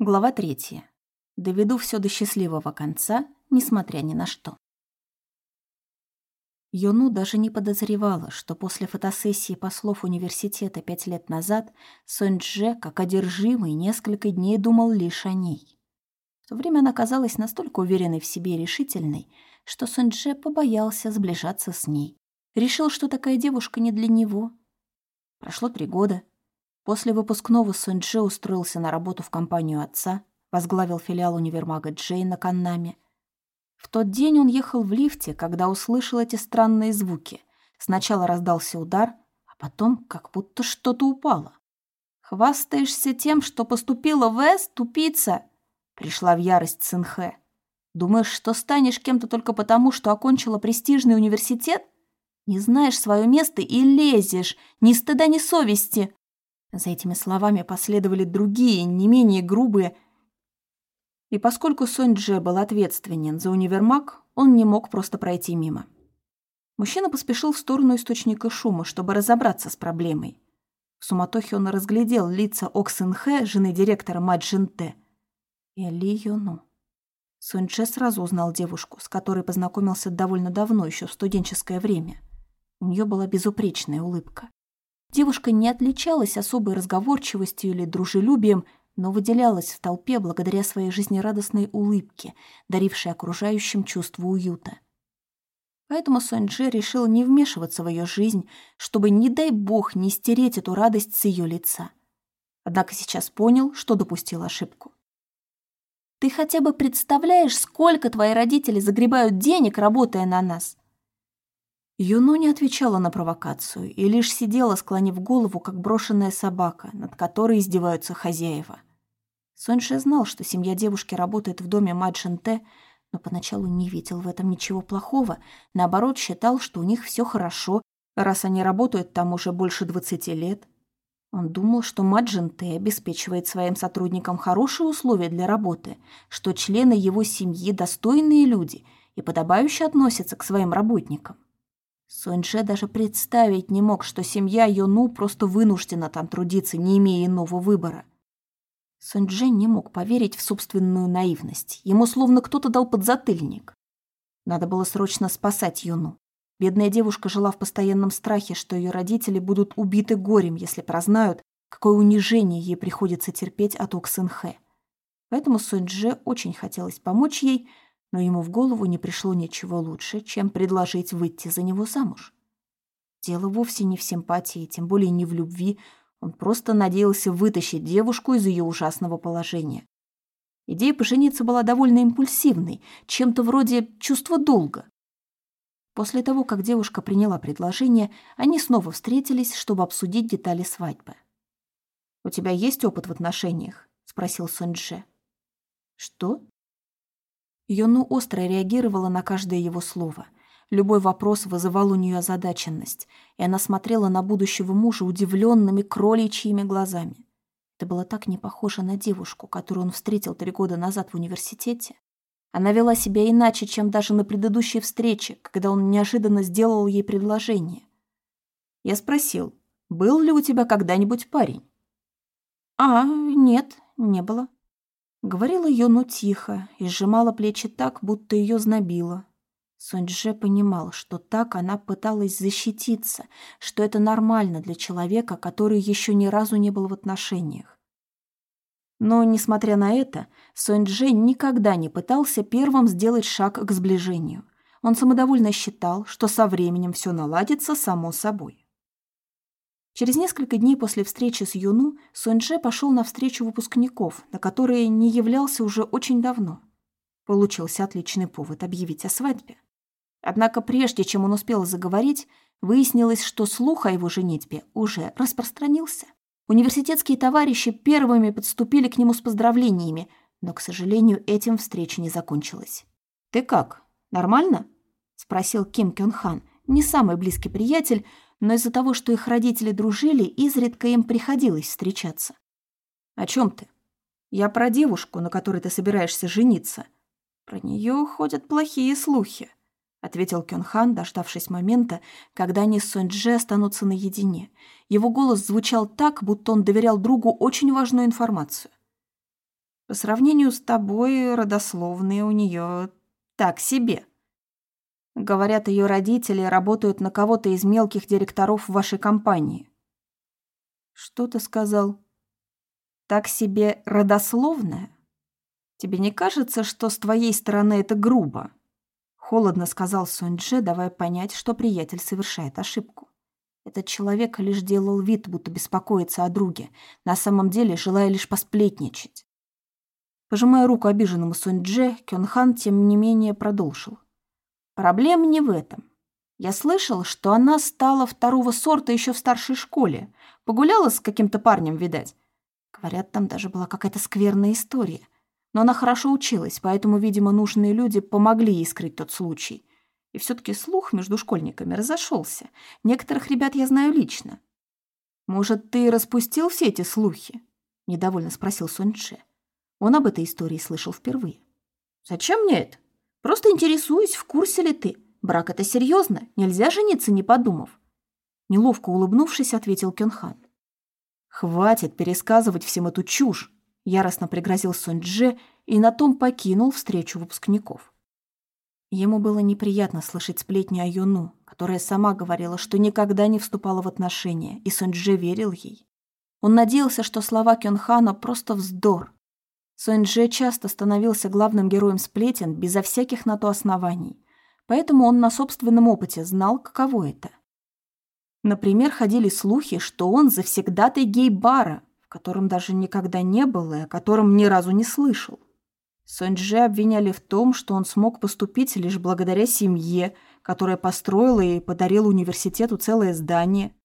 Глава третья. Доведу все до счастливого конца, несмотря ни на что. Юну даже не подозревала, что после фотосессии послов университета пять лет назад Сонь-Дже, как одержимый, несколько дней думал лишь о ней. В то время она казалась настолько уверенной в себе и решительной, что Сонь-Дже побоялся сближаться с ней. Решил, что такая девушка не для него. Прошло три года, После выпускного Сунь-Дже устроился на работу в компанию отца, возглавил филиал универмага Джей на Каннаме. В тот день он ехал в лифте, когда услышал эти странные звуки. Сначала раздался удар, а потом как будто что-то упало. «Хвастаешься тем, что поступила в С, тупица?» Пришла в ярость Цинхэ. «Думаешь, что станешь кем-то только потому, что окончила престижный университет? Не знаешь свое место и лезешь, ни стыда, ни совести!» За этими словами последовали другие, не менее грубые. И поскольку Сонь Дже был ответственен за универмаг, он не мог просто пройти мимо. Мужчина поспешил в сторону источника шума, чтобы разобраться с проблемой. В суматохе он разглядел лица Оксен Хэ, жены директора Ма Джин Тэ, и Ли Юну. Сонь Дже сразу узнал девушку, с которой познакомился довольно давно, еще в студенческое время. У нее была безупречная улыбка. Девушка не отличалась особой разговорчивостью или дружелюбием, но выделялась в толпе благодаря своей жизнерадостной улыбке, дарившей окружающим чувство уюта. Поэтому Сонджи решил не вмешиваться в ее жизнь, чтобы, не дай бог, не стереть эту радость с ее лица. Однако сейчас понял, что допустил ошибку. «Ты хотя бы представляешь, сколько твои родители загребают денег, работая на нас?» Юно не отвечала на провокацию и лишь сидела, склонив голову, как брошенная собака, над которой издеваются хозяева. Соньше знал, что семья девушки работает в доме Маджин-Те, но поначалу не видел в этом ничего плохого, наоборот, считал, что у них все хорошо, раз они работают там уже больше 20 лет. Он думал, что Маджин-Те обеспечивает своим сотрудникам хорошие условия для работы, что члены его семьи достойные люди и подобающе относятся к своим работникам. Суньше даже представить не мог, что семья Йону просто вынуждена там трудиться, не имея иного выбора. Суньше не мог поверить в собственную наивность. Ему словно кто-то дал подзатыльник. Надо было срочно спасать Юну. Бедная девушка жила в постоянном страхе, что ее родители будут убиты горем, если прознают, какое унижение ей приходится терпеть от Оксенхэ. Поэтому Суньже очень хотелось помочь ей, но ему в голову не пришло ничего лучше, чем предложить выйти за него замуж. Дело вовсе не в симпатии, тем более не в любви, он просто надеялся вытащить девушку из ее ужасного положения. Идея пожениться была довольно импульсивной, чем-то вроде чувства долга. После того, как девушка приняла предложение, они снова встретились, чтобы обсудить детали свадьбы. «У тебя есть опыт в отношениях?» — спросил Суньдже. «Что?» Юну остро реагировала на каждое его слово. Любой вопрос вызывал у нее озадаченность, и она смотрела на будущего мужа удивленными кроличьими глазами. Это было так не похоже на девушку, которую он встретил три года назад в университете. Она вела себя иначе, чем даже на предыдущей встрече, когда он неожиданно сделал ей предложение. Я спросил, был ли у тебя когда-нибудь парень? А, нет, не было. Говорила Йону тихо и сжимала плечи так, будто ее знобило. Соньдже понимал, что так она пыталась защититься, что это нормально для человека, который еще ни разу не был в отношениях. Но, несмотря на это, Соньдже никогда не пытался первым сделать шаг к сближению. Он самодовольно считал, что со временем все наладится само собой. Через несколько дней после встречи с Юну Суньже пошел на встречу выпускников, на которые не являлся уже очень давно. Получился отличный повод объявить о свадьбе. Однако прежде чем он успел заговорить, выяснилось, что слух о его женитьбе уже распространился. Университетские товарищи первыми подступили к нему с поздравлениями, но, к сожалению, этим встреча не закончилась. «Ты как? Нормально?» — спросил Ким Кён Хан, не самый близкий приятель, но из-за того, что их родители дружили, изредка им приходилось встречаться. «О чем ты?» «Я про девушку, на которой ты собираешься жениться». «Про нее ходят плохие слухи», — ответил Кёнхан, дождавшись момента, когда они с Сонджи останутся наедине. Его голос звучал так, будто он доверял другу очень важную информацию. По сравнению с тобой, родословные у нее так себе. Говорят, ее родители работают на кого-то из мелких директоров вашей компании. Что ты сказал? Так себе родословная? Тебе не кажется, что с твоей стороны это грубо? Холодно сказал Сонь-Дже, давая понять, что приятель совершает ошибку. Этот человек лишь делал вид, будто беспокоится о друге, на самом деле желая лишь посплетничать. Пожимая руку обиженному Сонь-Дже, Кёнхан, тем не менее, продолжил. «Проблема не в этом. Я слышал, что она стала второго сорта еще в старшей школе. Погуляла с каким-то парнем, видать. Говорят, там даже была какая-то скверная история. Но она хорошо училась, поэтому, видимо, нужные люди помогли ей скрыть тот случай. И все-таки слух между школьниками разошелся. Некоторых ребят я знаю лично. «Может, ты распустил все эти слухи?» — недовольно спросил Соньше. Он об этой истории слышал впервые. «Зачем мне это? Просто интересуюсь, в курсе ли ты. Брак — это серьезно, нельзя жениться, не подумав». Неловко улыбнувшись, ответил Кёнхан. «Хватит пересказывать всем эту чушь!» — яростно пригрозил Сонь-Дже и на том покинул встречу выпускников. Ему было неприятно слышать сплетни о Юну, которая сама говорила, что никогда не вступала в отношения, и Сонь-Дже верил ей. Он надеялся, что слова Кёнхана просто вздор. Сонь-Дже часто становился главным героем сплетен безо всяких на то оснований, поэтому он на собственном опыте знал, каково это. Например, ходили слухи, что он завсегдатый гей-бара, в котором даже никогда не был и о котором ни разу не слышал. Сонджи обвиняли в том, что он смог поступить лишь благодаря семье, которая построила и подарила университету целое здание.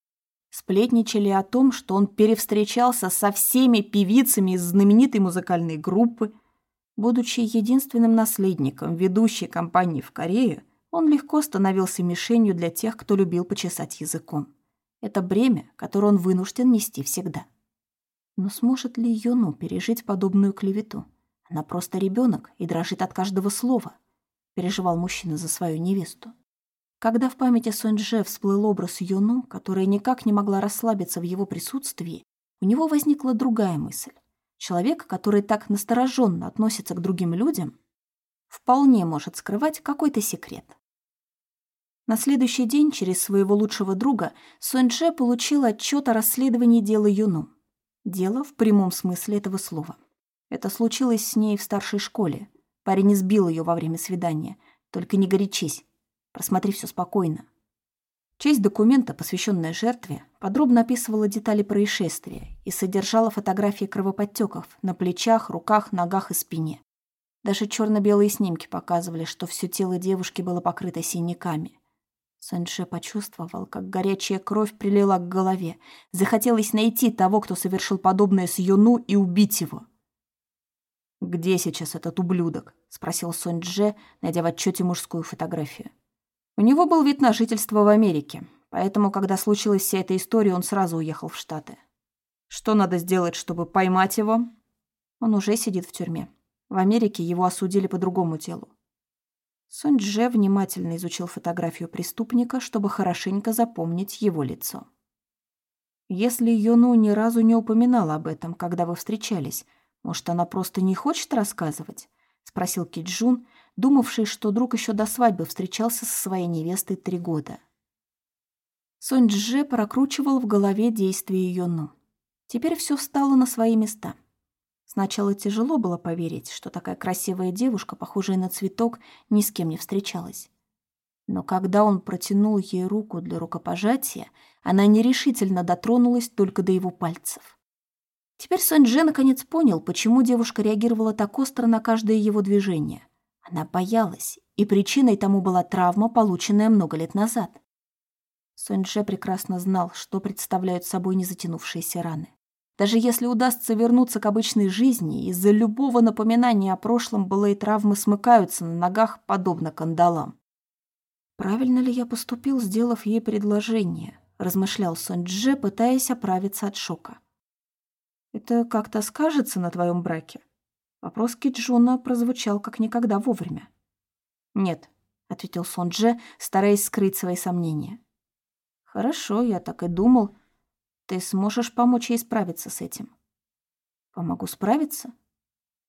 Сплетничали о том, что он перевстречался со всеми певицами из знаменитой музыкальной группы. Будучи единственным наследником ведущей компании в Корее, он легко становился мишенью для тех, кто любил почесать языком. Это бремя, которое он вынужден нести всегда. Но сможет ли Йону пережить подобную клевету? Она просто ребенок и дрожит от каждого слова, переживал мужчина за свою невесту. Когда в памяти Соньже всплыл образ Юну, которая никак не могла расслабиться в его присутствии, у него возникла другая мысль. Человек, который так настороженно относится к другим людям, вполне может скрывать какой-то секрет. На следующий день через своего лучшего друга Соньже получил отчет о расследовании дела Юну. Дело в прямом смысле этого слова. Это случилось с ней в старшей школе. Парень избил ее во время свидания. Только не горячись. Просмотри все спокойно. Часть документа, посвященная жертве, подробно описывала детали происшествия и содержала фотографии кровоподтеков на плечах, руках, ногах и спине. Даже черно-белые снимки показывали, что все тело девушки было покрыто синяками. Санше почувствовал, как горячая кровь прилила к голове. Захотелось найти того, кто совершил подобное с Юну, и убить его. «Где сейчас этот ублюдок?» — спросил Сонь Дже, найдя в отчете мужскую фотографию. У него был вид на жительство в Америке, поэтому, когда случилась вся эта история, он сразу уехал в Штаты. Что надо сделать, чтобы поймать его? Он уже сидит в тюрьме. В Америке его осудили по другому делу. Сонь Дже внимательно изучил фотографию преступника, чтобы хорошенько запомнить его лицо. Если Юну ни разу не упоминала об этом, когда вы встречались, может, она просто не хочет рассказывать? Спросил Киджун, думавший, что друг еще до свадьбы встречался со своей невестой три года. Сонь Дже прокручивал в голове действия Йону. Теперь все встало на свои места. Сначала тяжело было поверить, что такая красивая девушка, похожая на цветок, ни с кем не встречалась. Но когда он протянул ей руку для рукопожатия, она нерешительно дотронулась только до его пальцев. Теперь Сонь-Дже наконец понял, почему девушка реагировала так остро на каждое его движение. Она боялась, и причиной тому была травма, полученная много лет назад. Сонь-Дже прекрасно знал, что представляют собой незатянувшиеся раны. Даже если удастся вернуться к обычной жизни, из-за любого напоминания о прошлом былые травмы смыкаются на ногах, подобно кандалам. «Правильно ли я поступил, сделав ей предложение?» – размышлял Сонь-Дже, пытаясь оправиться от шока. Это как-то скажется на твоем браке?» Вопрос Киджуна прозвучал как никогда вовремя. «Нет», — ответил Сонже, стараясь скрыть свои сомнения. «Хорошо, я так и думал. Ты сможешь помочь ей справиться с этим?» «Помогу справиться?»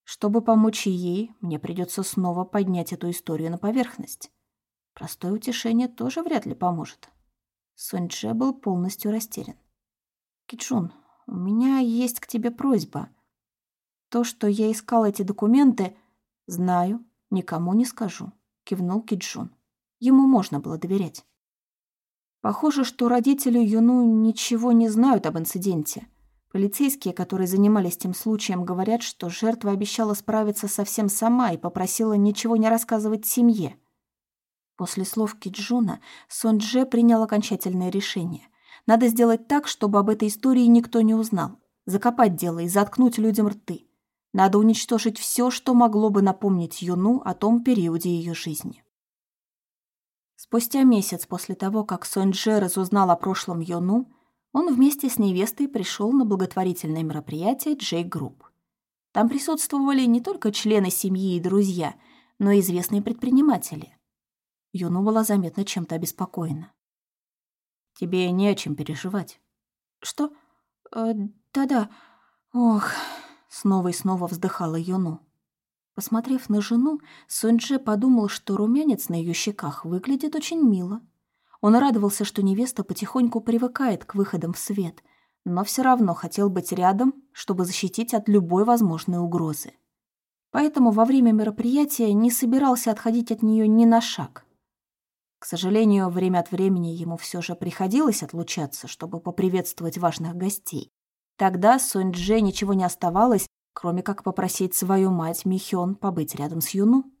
Чтобы помочь ей, мне придется снова поднять эту историю на поверхность. Простое утешение тоже вряд ли поможет. Соньчже был полностью растерян. «Кичун, у меня есть к тебе просьба. То, что я искал эти документы, знаю, никому не скажу», — кивнул Киджун. Ему можно было доверять. Похоже, что родители Юну ничего не знают об инциденте. Полицейские, которые занимались тем случаем, говорят, что жертва обещала справиться совсем сама и попросила ничего не рассказывать семье. После слов Киджуна Сон Дже принял окончательное решение. Надо сделать так, чтобы об этой истории никто не узнал. Закопать дело и заткнуть людям рты. Надо уничтожить все, что могло бы напомнить Юну о том периоде ее жизни. Спустя месяц после того, как Сон Дже разузнал о прошлом Юну, он вместе с невестой пришел на благотворительное мероприятие Джей Групп. Там присутствовали не только члены семьи и друзья, но и известные предприниматели. Юну была заметно чем-то обеспокоена. «Тебе не о чем переживать». «Что? Э, да-да. Ох...» Снова и снова вздыхала Юну. Посмотрев на жену, Суньчжэ подумал, что румянец на ее щеках выглядит очень мило. Он радовался, что невеста потихоньку привыкает к выходам в свет, но все равно хотел быть рядом, чтобы защитить от любой возможной угрозы. Поэтому во время мероприятия не собирался отходить от нее ни на шаг. К сожалению, время от времени ему все же приходилось отлучаться, чтобы поприветствовать важных гостей. Тогда Сонь Дже ничего не оставалось, кроме как попросить свою мать Михён побыть рядом с Юну.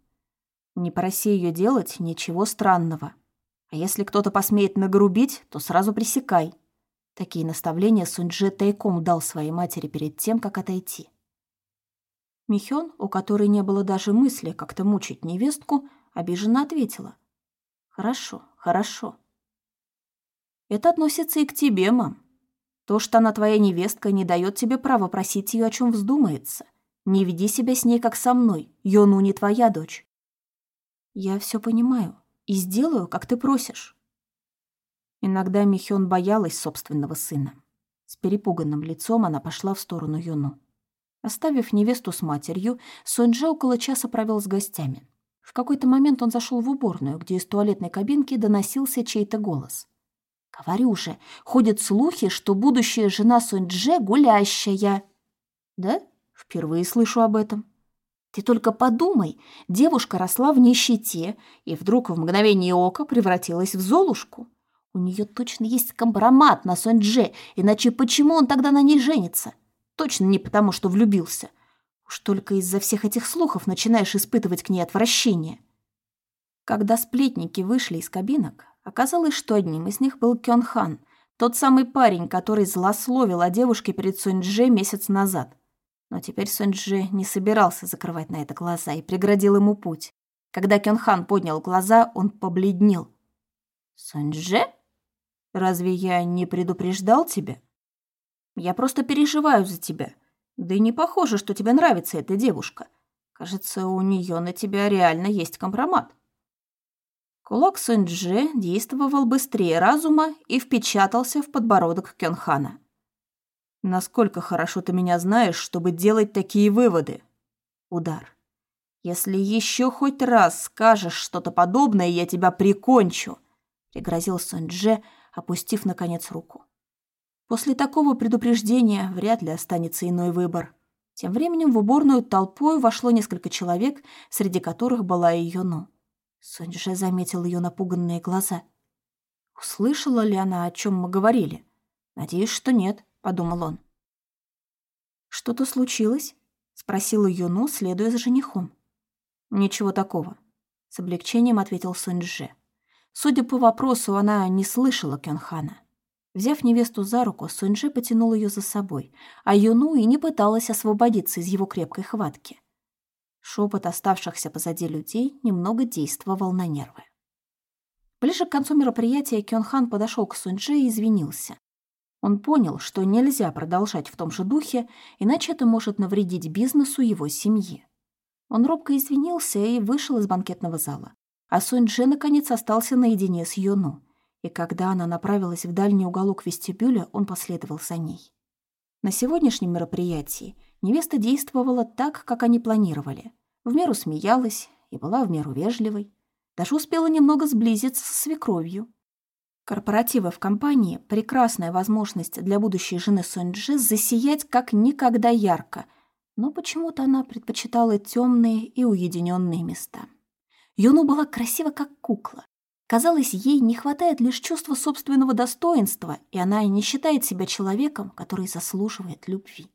Не проси ее делать ничего странного — а если кто-то посмеет нагрубить, то сразу пресекай. Такие наставления Суньджи тайком дал своей матери перед тем, как отойти. Михён, у которой не было даже мысли как-то мучить невестку, обиженно ответила. «Хорошо, хорошо». «Это относится и к тебе, мам. То, что она твоя невестка, не дает тебе права просить ее, о чем вздумается. Не веди себя с ней, как со мной. Йону не твоя дочь». «Я все понимаю», и сделаю, как ты просишь». Иногда Михён боялась собственного сына. С перепуганным лицом она пошла в сторону Юну. Оставив невесту с матерью, Сонджа около часа провел с гостями. В какой-то момент он зашел в уборную, где из туалетной кабинки доносился чей-то голос. «Говорю же, ходят слухи, что будущая жена Сонджи гулящая». «Да? Впервые слышу об этом». Ты только подумай, девушка росла в нищете и вдруг в мгновение ока превратилась в Золушку. У нее точно есть компромат на Сонь-Дже, иначе почему он тогда на ней женится? Точно не потому, что влюбился. Уж только из-за всех этих слухов начинаешь испытывать к ней отвращение. Когда сплетники вышли из кабинок, оказалось, что одним из них был Кён Хан, тот самый парень, который злословил о девушке перед Сонь-Дже месяц назад. Но теперь Сунджи не собирался закрывать на это глаза и преградил ему путь. Когда Кёнхан поднял глаза, он побледнел. «Сунджи? Разве я не предупреждал тебя? Я просто переживаю за тебя. Да и не похоже, что тебе нравится эта девушка. Кажется, у нее на тебя реально есть компромат». Кулак Сунджи действовал быстрее разума и впечатался в подбородок Кёнхана. Насколько хорошо ты меня знаешь, чтобы делать такие выводы? Удар. Если еще хоть раз скажешь что-то подобное, я тебя прикончу, пригрозил Сонже, опустив наконец руку. После такого предупреждения вряд ли останется иной выбор. Тем временем в уборную толпой вошло несколько человек, среди которых была и Юну. Сонже заметил ее напуганные глаза. Услышала ли она, о чем мы говорили? Надеюсь, что нет подумал он. «Что-то случилось?» — спросила Юну, следуя за женихом. «Ничего такого», — с облегчением ответил Суньчже. Судя по вопросу, она не слышала Кёнхана. Взяв невесту за руку, Суньчже потянул ее за собой, а Юну и не пыталась освободиться из его крепкой хватки. Шепот оставшихся позади людей немного действовал на нервы. Ближе к концу мероприятия Кёнхан подошел к Суньчже и извинился. Он понял, что нельзя продолжать в том же духе, иначе это может навредить бизнесу его семьи. Он робко извинился и вышел из банкетного зала. А Сунь-Дже наконец остался наедине с Юну. И когда она направилась в дальний уголок вестибюля, он последовал за ней. На сегодняшнем мероприятии Невеста действовала так, как они планировали. В меру смеялась и была в меру вежливой. Даже успела немного сблизиться со свекровью. Корпоративы в компании – прекрасная возможность для будущей жены Сонджи засиять как никогда ярко, но почему-то она предпочитала темные и уединенные места. Юну была красива, как кукла. Казалось, ей не хватает лишь чувства собственного достоинства, и она не считает себя человеком, который заслуживает любви.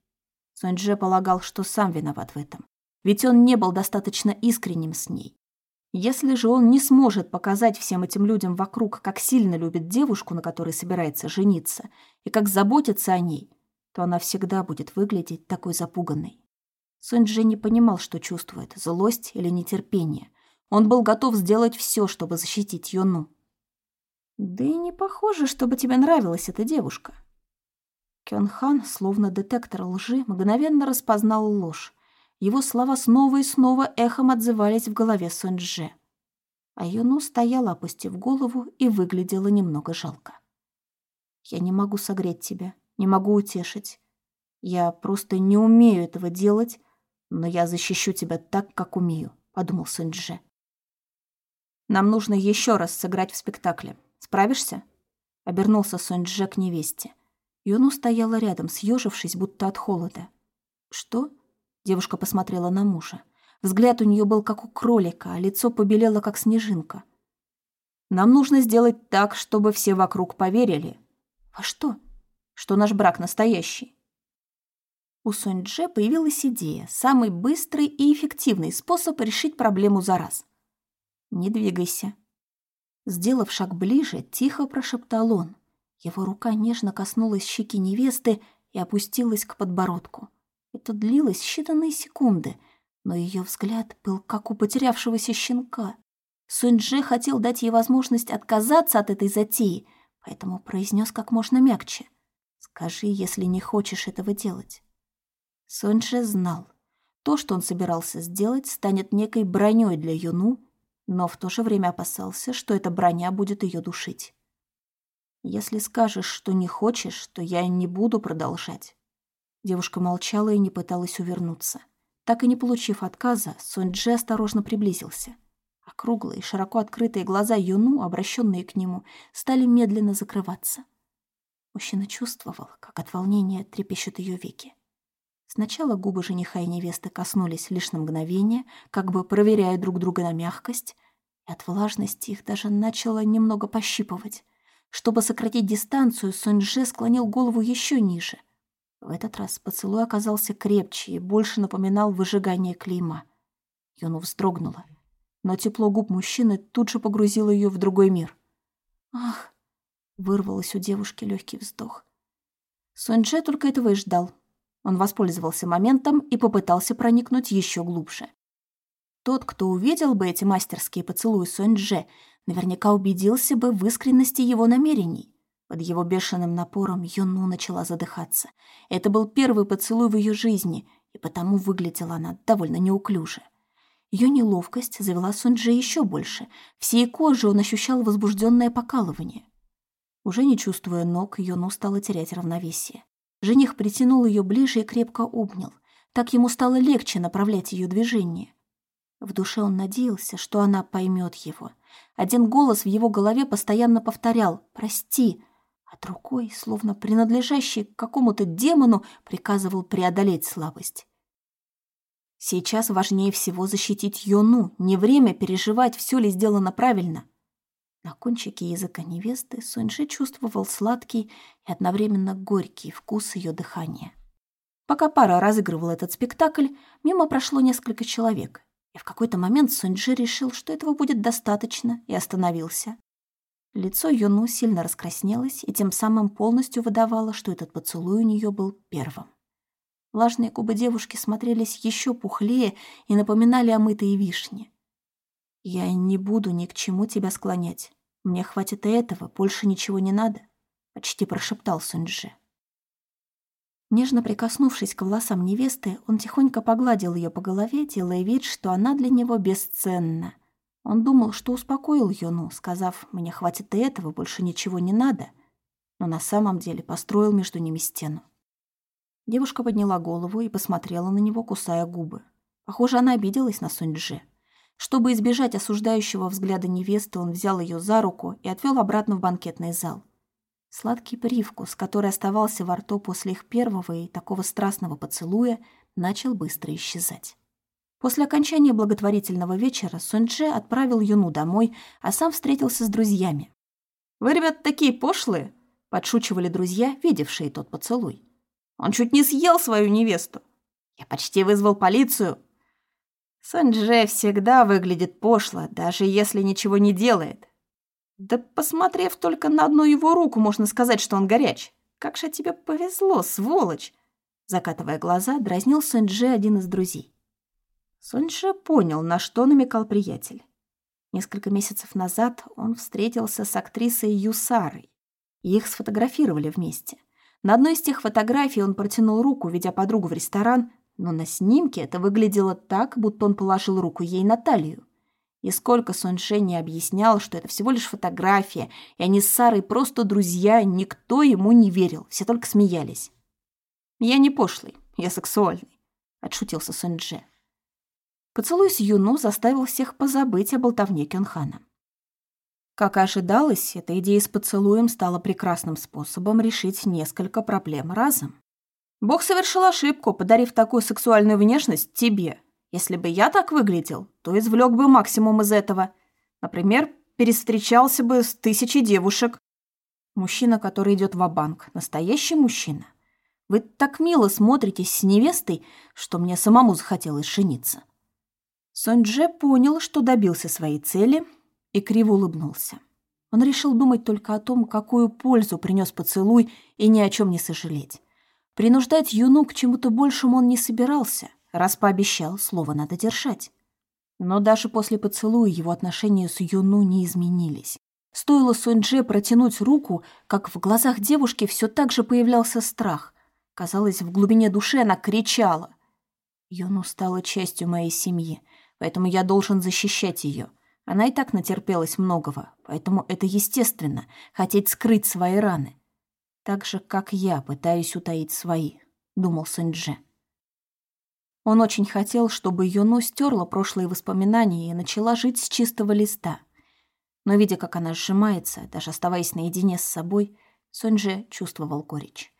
Сонджи полагал, что сам виноват в этом, ведь он не был достаточно искренним с ней. Если же он не сможет показать всем этим людям вокруг, как сильно любит девушку, на которой собирается жениться, и как заботится о ней, то она всегда будет выглядеть такой запуганной. Сунджи не понимал, что чувствует, злость или нетерпение. Он был готов сделать все, чтобы защитить Юну. «Да и не похоже, чтобы тебе нравилась эта девушка». Кёнхан, словно детектор лжи, мгновенно распознал ложь его слова снова и снова эхом отзывались в голове Сонджи. А Юну стояла, опустив голову, и выглядела немного жалко. «Я не могу согреть тебя, не могу утешить. Я просто не умею этого делать, но я защищу тебя так, как умею», — подумал Сонджи. «Нам нужно еще раз сыграть в спектакле. Справишься?» — обернулся Сонджи к невесте. Юну стояла рядом, съежившись, будто от холода. «Что?» Девушка посмотрела на мужа. Взгляд у нее был как у кролика, а лицо побелело, как снежинка. «Нам нужно сделать так, чтобы все вокруг поверили». «А что?» «Что наш брак настоящий». У Сонь-Дже появилась идея, самый быстрый и эффективный способ решить проблему за раз. «Не двигайся». Сделав шаг ближе, тихо прошептал он. Его рука нежно коснулась щеки невесты и опустилась к подбородку. Это длилось считанные секунды, но ее взгляд был как у потерявшегося щенка. Сунь-Дже хотел дать ей возможность отказаться от этой затеи, поэтому произнес как можно мягче. «Скажи, если не хочешь этого делать». Сунь-Дже знал. То, что он собирался сделать, станет некой броней для Юну, но в то же время опасался, что эта броня будет ее душить. «Если скажешь, что не хочешь, то я не буду продолжать». Девушка молчала и не пыталась увернуться. Так и не получив отказа, Сонь-Дже осторожно приблизился. Округлые, широко открытые глаза Юну, обращенные к нему, стали медленно закрываться. Мужчина чувствовал, как от волнения трепещут ее веки. Сначала губы жениха и невесты коснулись лишь на мгновение, как бы проверяя друг друга на мягкость, и от влажности их даже начало немного пощипывать. Чтобы сократить дистанцию, Сонь-Дже склонил голову еще ниже — в этот раз поцелуй оказался крепче и больше напоминал выжигание клейма. Юну вздрогнула, но тепло губ мужчины тут же погрузило ее в другой мир. «Ах!» — вырвалось у девушки легкий вздох. Суньчже только этого и ждал. Он воспользовался моментом и попытался проникнуть еще глубже. Тот, кто увидел бы эти мастерские поцелуи Суньчже, наверняка убедился бы в искренности его намерений. Под его бешеным напором Юну начала задыхаться. Это был первый поцелуй в ее жизни, и потому выглядела она довольно неуклюже. Ее неловкость завела Сунджи еще больше. Всей кожей он ощущал возбужденное покалывание. Уже не чувствуя ног, Юну стала терять равновесие. Жених притянул ее ближе и крепко обнял. Так ему стало легче направлять ее движение. В душе он надеялся, что она поймет его. Один голос в его голове постоянно повторял «Прости», а другой, словно принадлежащий к какому-то демону, приказывал преодолеть слабость. Сейчас важнее всего защитить Йону, не время переживать, все ли сделано правильно. На кончике языка невесты Суньши чувствовал сладкий и одновременно горький вкус ее дыхания. Пока пара разыгрывала этот спектакль, мимо прошло несколько человек, и в какой-то момент Суньши решил, что этого будет достаточно, и остановился. Лицо Юну сильно раскраснелось и тем самым полностью выдавало, что этот поцелуй у нее был первым. Влажные губы девушки смотрелись еще пухлее и напоминали омытые вишни. «Я не буду ни к чему тебя склонять. Мне хватит и этого, больше ничего не надо», — почти прошептал Суньджи. Нежно прикоснувшись к волосам невесты, он тихонько погладил ее по голове, делая вид, что она для него бесценна. Он думал, что успокоил Йону, сказав, «Мне хватит и этого, больше ничего не надо», но на самом деле построил между ними стену. Девушка подняла голову и посмотрела на него, кусая губы. Похоже, она обиделась на Сунь-Дже. Чтобы избежать осуждающего взгляда невесты, он взял ее за руку и отвел обратно в банкетный зал. Сладкий привкус, который оставался во рту после их первого и такого страстного поцелуя, начал быстро исчезать. После окончания благотворительного вечера Суньчже отправил Юну домой, а сам встретился с друзьями. «Вы, ребят, такие пошлые!» — подшучивали друзья, видевшие тот поцелуй. «Он чуть не съел свою невесту. Я почти вызвал полицию». Суньчже всегда выглядит пошло, даже если ничего не делает. Да посмотрев только на одну его руку, можно сказать, что он горяч. Как же тебе повезло, сволочь!» Закатывая глаза, дразнил Суньчже один из друзей. Суньчже понял, на что намекал приятель. Несколько месяцев назад он встретился с актрисой Юсарой. Их сфотографировали вместе. На одной из тех фотографий он протянул руку, ведя подругу в ресторан, но на снимке это выглядело так, будто он положил руку ей на талию. И сколько Соньше не объяснял, что это всего лишь фотография, и они с Сарой просто друзья, никто ему не верил, все только смеялись. «Я не пошлый, я сексуальный», — отшутился Соньже. Поцелуй с Юну заставил всех позабыть о болтовне Кёнхана. Как и ожидалось, эта идея с поцелуем стала прекрасным способом решить несколько проблем разом. Бог совершил ошибку, подарив такую сексуальную внешность тебе, если бы я так выглядел, то извлек бы максимум из этого. Например, перестречался бы с тысячей девушек. Мужчина, который идет в банк настоящий мужчина. Вы так мило смотритесь с невестой, что мне самому захотелось жениться. Сонь-Дже понял, что добился своей цели, и криво улыбнулся. Он решил думать только о том, какую пользу принес поцелуй, и ни о чем не сожалеть. Принуждать Юну к чему-то большему он не собирался — Раз пообещал, слово надо держать. Но даже после поцелуя его отношения с Юну не изменились. Стоило Суньдже протянуть руку, как в глазах девушки все так же появлялся страх. Казалось, в глубине души она кричала. Юну стала частью моей семьи, поэтому я должен защищать ее. Она и так натерпелась многого, поэтому это естественно — хотеть скрыть свои раны. Так же, как я пытаюсь утаить свои, — думал Суньдже. Он очень хотел, чтобы Юну стерла прошлые воспоминания и начала жить с чистого листа. Но, видя, как она сжимается, даже оставаясь наедине с собой, Соньже чувствовал горечь.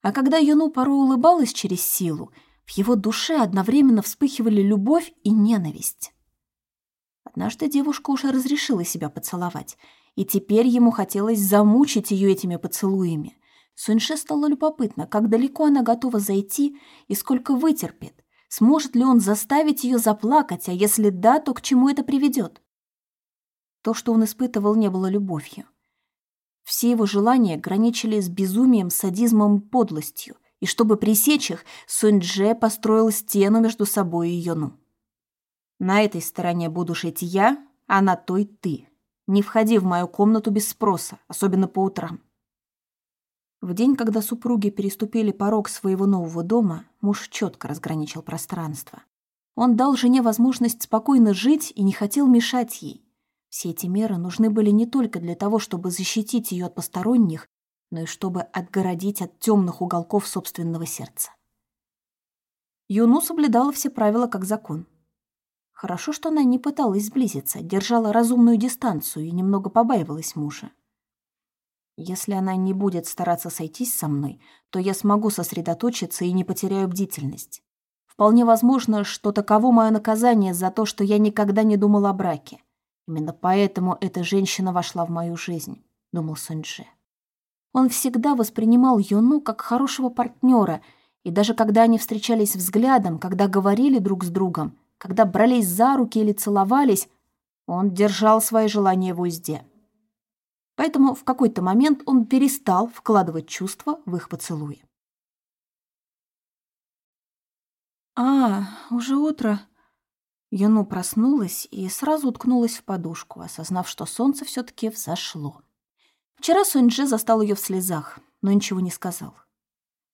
А когда Юну порой улыбалась через силу, в его душе одновременно вспыхивали любовь и ненависть. Однажды девушка уже разрешила себя поцеловать, и теперь ему хотелось замучить ее этими поцелуями. Суньше стало любопытно, как далеко она готова зайти и сколько вытерпит. Сможет ли он заставить ее заплакать, а если да, то к чему это приведет? То, что он испытывал, не было любовью. Все его желания граничили с безумием, садизмом и подлостью, и чтобы пресечь их, Сунь-Дже построил стену между собой и Йону. «На этой стороне буду жить я, а на той ты. Не входи в мою комнату без спроса, особенно по утрам. В день, когда супруги переступили порог своего нового дома, муж четко разграничил пространство. Он дал жене возможность спокойно жить и не хотел мешать ей. Все эти меры нужны были не только для того, чтобы защитить ее от посторонних, но и чтобы отгородить от темных уголков собственного сердца. Юну соблюдала все правила как закон. Хорошо, что она не пыталась сблизиться, держала разумную дистанцию и немного побаивалась мужа. Если она не будет стараться сойтись со мной, то я смогу сосредоточиться и не потеряю бдительность. Вполне возможно, что таково мое наказание за то, что я никогда не думал о браке. Именно поэтому эта женщина вошла в мою жизнь, думал Суньджи. Он всегда воспринимал Юну как хорошего партнера, и даже когда они встречались взглядом, когда говорили друг с другом, когда брались за руки или целовались, он держал свои желания в узде. Поэтому в какой-то момент он перестал вкладывать чувства в их поцелуи. «А, уже утро». Юну проснулась и сразу уткнулась в подушку, осознав, что солнце все таки взошло. Вчера Суньджи застал ее в слезах, но ничего не сказал.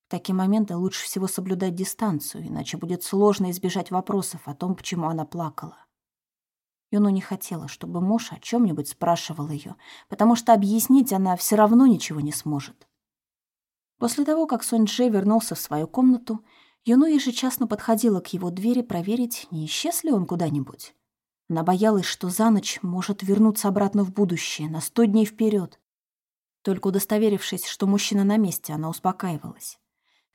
В такие моменты лучше всего соблюдать дистанцию, иначе будет сложно избежать вопросов о том, почему она плакала. Юну не хотела, чтобы муж о чем нибудь спрашивал ее, потому что объяснить она все равно ничего не сможет. После того, как Сонь Дже вернулся в свою комнату, Юну ежечасно подходила к его двери проверить, не исчез ли он куда-нибудь. Она боялась, что за ночь может вернуться обратно в будущее, на сто дней вперед. Только удостоверившись, что мужчина на месте, она успокаивалась.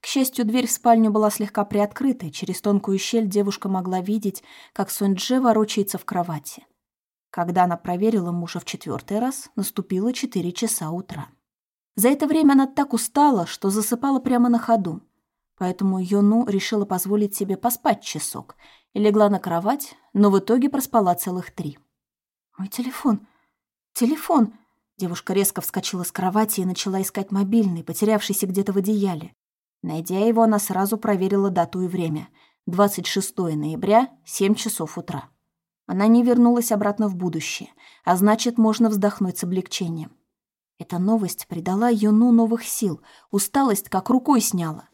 К счастью, дверь в спальню была слегка приоткрыта, и через тонкую щель девушка могла видеть, как Сонь-Дже ворочается в кровати. Когда она проверила мужа в четвертый раз, наступило четыре часа утра. За это время она так устала, что засыпала прямо на ходу. Поэтому Йону решила позволить себе поспать часок и легла на кровать, но в итоге проспала целых три. «Мой телефон! Телефон!» Девушка резко вскочила с кровати и начала искать мобильный, потерявшийся где-то в одеяле. Найдя его, она сразу проверила дату и время. 26 ноября, 7 часов утра. Она не вернулась обратно в будущее, а значит, можно вздохнуть с облегчением. Эта новость придала Юну новых сил, усталость как рукой сняла.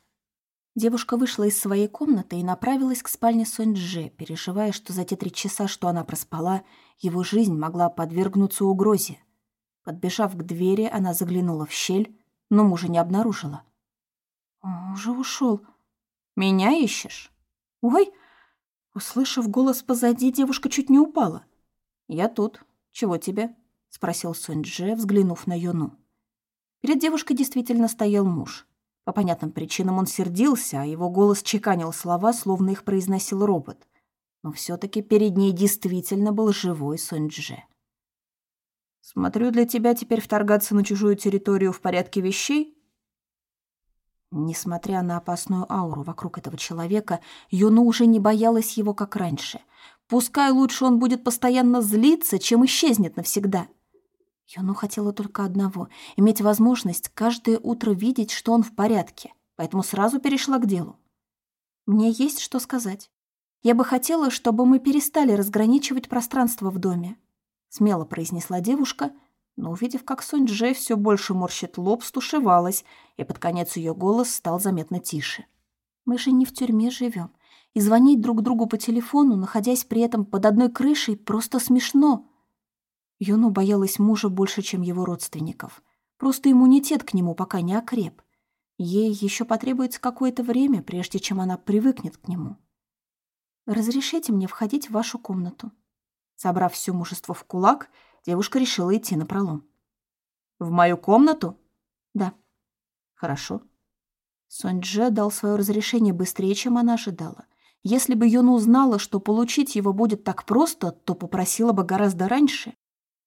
Девушка вышла из своей комнаты и направилась к спальне Сонь-Дже, переживая, что за те три часа, что она проспала, его жизнь могла подвергнуться угрозе. Подбежав к двери, она заглянула в щель, но мужа не обнаружила. Уже ушел. Меня ищешь? Ой! Услышав голос позади, девушка чуть не упала. Я тут. Чего тебе? Спросил Сунь-Дже, взглянув на Юну. Перед девушкой действительно стоял муж. По понятным причинам он сердился, а его голос чеканил слова, словно их произносил робот. Но все таки перед ней действительно был живой Сунь-Дже. «Смотрю, для тебя теперь вторгаться на чужую территорию в порядке вещей?» Несмотря на опасную ауру вокруг этого человека, Юну уже не боялась его, как раньше. Пускай лучше он будет постоянно злиться, чем исчезнет навсегда. Юну хотела только одного — иметь возможность каждое утро видеть, что он в порядке, поэтому сразу перешла к делу. «Мне есть что сказать. Я бы хотела, чтобы мы перестали разграничивать пространство в доме», — смело произнесла девушка — но, увидев, как Сонь-Дже все больше морщит лоб, стушевалась, и под конец ее голос стал заметно тише. «Мы же не в тюрьме живем, и звонить друг другу по телефону, находясь при этом под одной крышей, просто смешно». Юну боялась мужа больше, чем его родственников. Просто иммунитет к нему пока не окреп. Ей еще потребуется какое-то время, прежде чем она привыкнет к нему. «Разрешите мне входить в вашу комнату?» Собрав все мужество в кулак, девушка решила идти на пролом. «В мою комнату?» «Да». «Хорошо». Сонь-Дже дал свое разрешение быстрее, чем она ожидала. Если бы Юну узнала, что получить его будет так просто, то попросила бы гораздо раньше.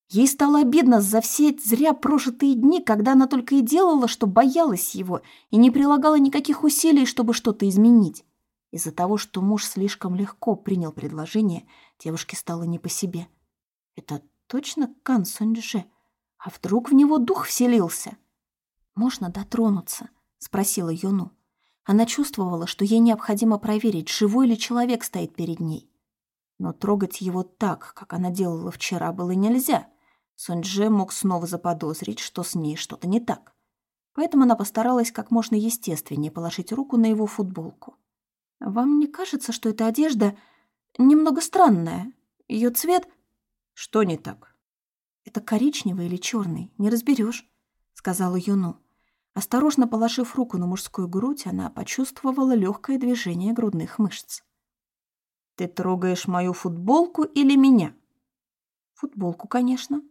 Ей стало обидно за все зря прожитые дни, когда она только и делала, что боялась его и не прилагала никаких усилий, чтобы что-то изменить. Из-за того, что муж слишком легко принял предложение, девушке стало не по себе. Это точно Кан Соньже? А вдруг в него дух вселился? «Можно дотронуться?» — спросила Юну. Она чувствовала, что ей необходимо проверить, живой ли человек стоит перед ней. Но трогать его так, как она делала вчера, было нельзя. Соньже мог снова заподозрить, что с ней что-то не так. Поэтому она постаралась как можно естественнее положить руку на его футболку. «Вам не кажется, что эта одежда немного странная? Ее цвет...» Что не так? Это коричневый или черный, не разберешь, сказала Юну. Осторожно положив руку на мужскую грудь, она почувствовала легкое движение грудных мышц. Ты трогаешь мою футболку или меня? Футболку, конечно.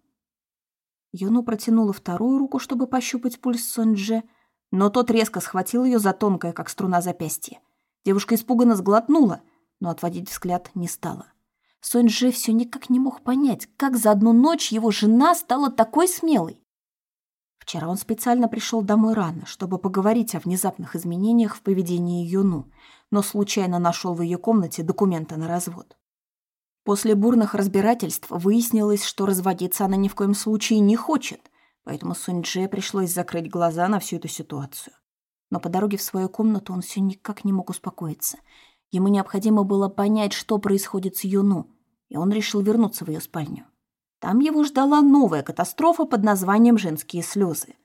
Юну протянула вторую руку, чтобы пощупать пульс Сонджи, но тот резко схватил ее за тонкое, как струна, запястье. Девушка испуганно сглотнула, но отводить взгляд не стала. Соньже все никак не мог понять, как за одну ночь его жена стала такой смелой. Вчера он специально пришел домой рано, чтобы поговорить о внезапных изменениях в поведении Юну, но случайно нашел в ее комнате документы на развод. После бурных разбирательств выяснилось, что разводиться она ни в коем случае не хочет, поэтому Сунь-Дже пришлось закрыть глаза на всю эту ситуацию. Но по дороге в свою комнату он все никак не мог успокоиться Ему необходимо было понять, что происходит с Юну, и он решил вернуться в ее спальню. Там его ждала новая катастрофа под названием «женские слезы».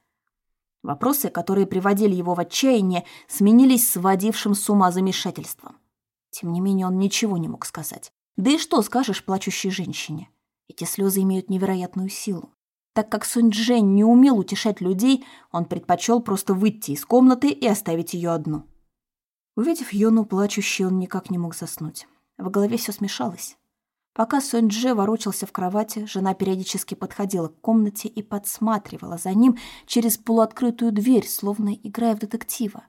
Вопросы, которые приводили его в отчаяние, сменились сводившим с ума замешательством. Тем не менее, он ничего не мог сказать. Да и что скажешь плачущей женщине? Эти слезы имеют невероятную силу. Так как Сунь Джень не умел утешать людей, он предпочел просто выйти из комнаты и оставить ее одну. Увидев Йону плачущей, он никак не мог заснуть. В голове все смешалось. Пока Сонь Дже ворочался в кровати, жена периодически подходила к комнате и подсматривала за ним через полуоткрытую дверь, словно играя в детектива.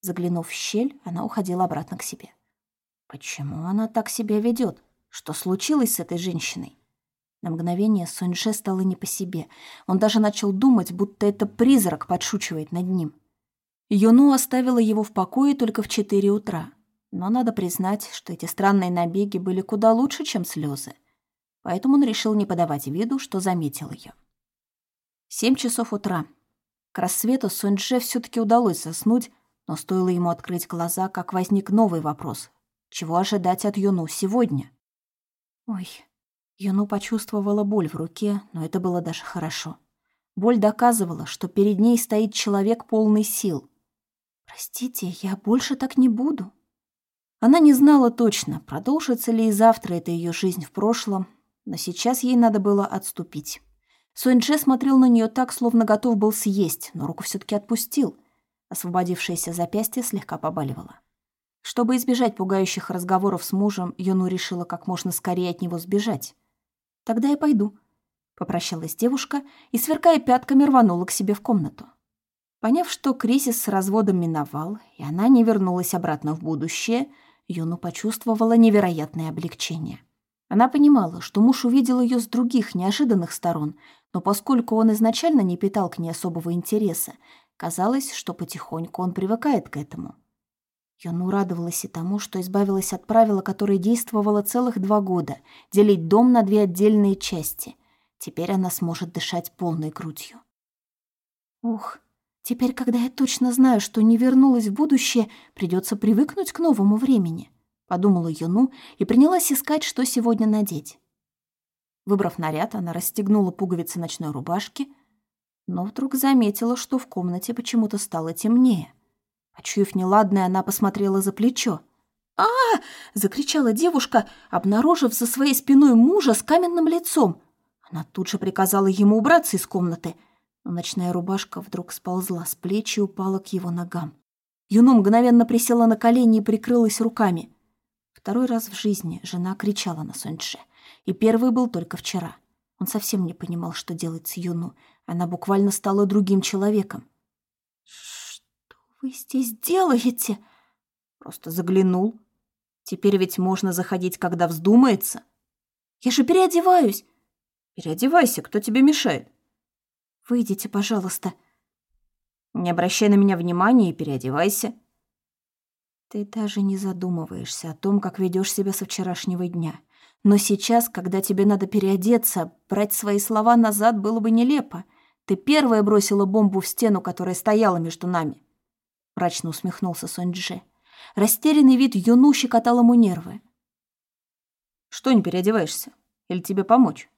Заглянув в щель, она уходила обратно к себе. Почему она так себя ведет? Что случилось с этой женщиной? На мгновение Сонь Дже стало не по себе. Он даже начал думать, будто это призрак подшучивает над ним. Юну оставила его в покое только в четыре утра. Но надо признать, что эти странные набеги были куда лучше, чем слезы. Поэтому он решил не подавать виду, что заметил ее. Семь часов утра. К рассвету Суньдже все таки удалось заснуть, но стоило ему открыть глаза, как возник новый вопрос. Чего ожидать от Юну сегодня? Ой, Юну почувствовала боль в руке, но это было даже хорошо. Боль доказывала, что перед ней стоит человек полный сил. «Простите, я больше так не буду». Она не знала точно, продолжится ли и завтра эта ее жизнь в прошлом, но сейчас ей надо было отступить. Суэньчже смотрел на нее так, словно готов был съесть, но руку все таки отпустил. Освободившееся запястье слегка побаливало. Чтобы избежать пугающих разговоров с мужем, Юну решила как можно скорее от него сбежать. «Тогда я пойду», — попрощалась девушка и, сверкая пятками, рванула к себе в комнату. Поняв, что кризис с разводом миновал, и она не вернулась обратно в будущее, Юну почувствовала невероятное облегчение. Она понимала, что муж увидел ее с других неожиданных сторон, но поскольку он изначально не питал к ней особого интереса, казалось, что потихоньку он привыкает к этому. Юну радовалась и тому, что избавилась от правила, которое действовало целых два года — делить дом на две отдельные части. Теперь она сможет дышать полной грудью. Ух, Теперь, когда я точно знаю, что не вернулась в будущее, придется привыкнуть к новому времени», — подумала Юну и принялась искать, что сегодня надеть. Выбрав наряд, она расстегнула пуговицы ночной рубашки, но вдруг заметила, что в комнате почему-то стало темнее. Почуяв неладное, она посмотрела за плечо. а, -а, -а закричала девушка, обнаружив за своей спиной мужа с каменным лицом. Она тут же приказала ему убраться из комнаты — но ночная рубашка вдруг сползла с плеч и упала к его ногам. Юну мгновенно присела на колени и прикрылась руками. Второй раз в жизни жена кричала на Соньше, и первый был только вчера. Он совсем не понимал, что делать с Юну. Она буквально стала другим человеком. «Что вы здесь делаете?» Просто заглянул. Теперь ведь можно заходить, когда вздумается. «Я же переодеваюсь!» «Переодевайся, кто тебе мешает?» Выйдите, пожалуйста. Не обращай на меня внимания и переодевайся. Ты даже не задумываешься о том, как ведешь себя со вчерашнего дня. Но сейчас, когда тебе надо переодеться, брать свои слова назад было бы нелепо. Ты первая бросила бомбу в стену, которая стояла между нами. Мрачно усмехнулся Сонджи. Растерянный вид Юну щекотал ему нервы. Что не переодеваешься? Или тебе помочь?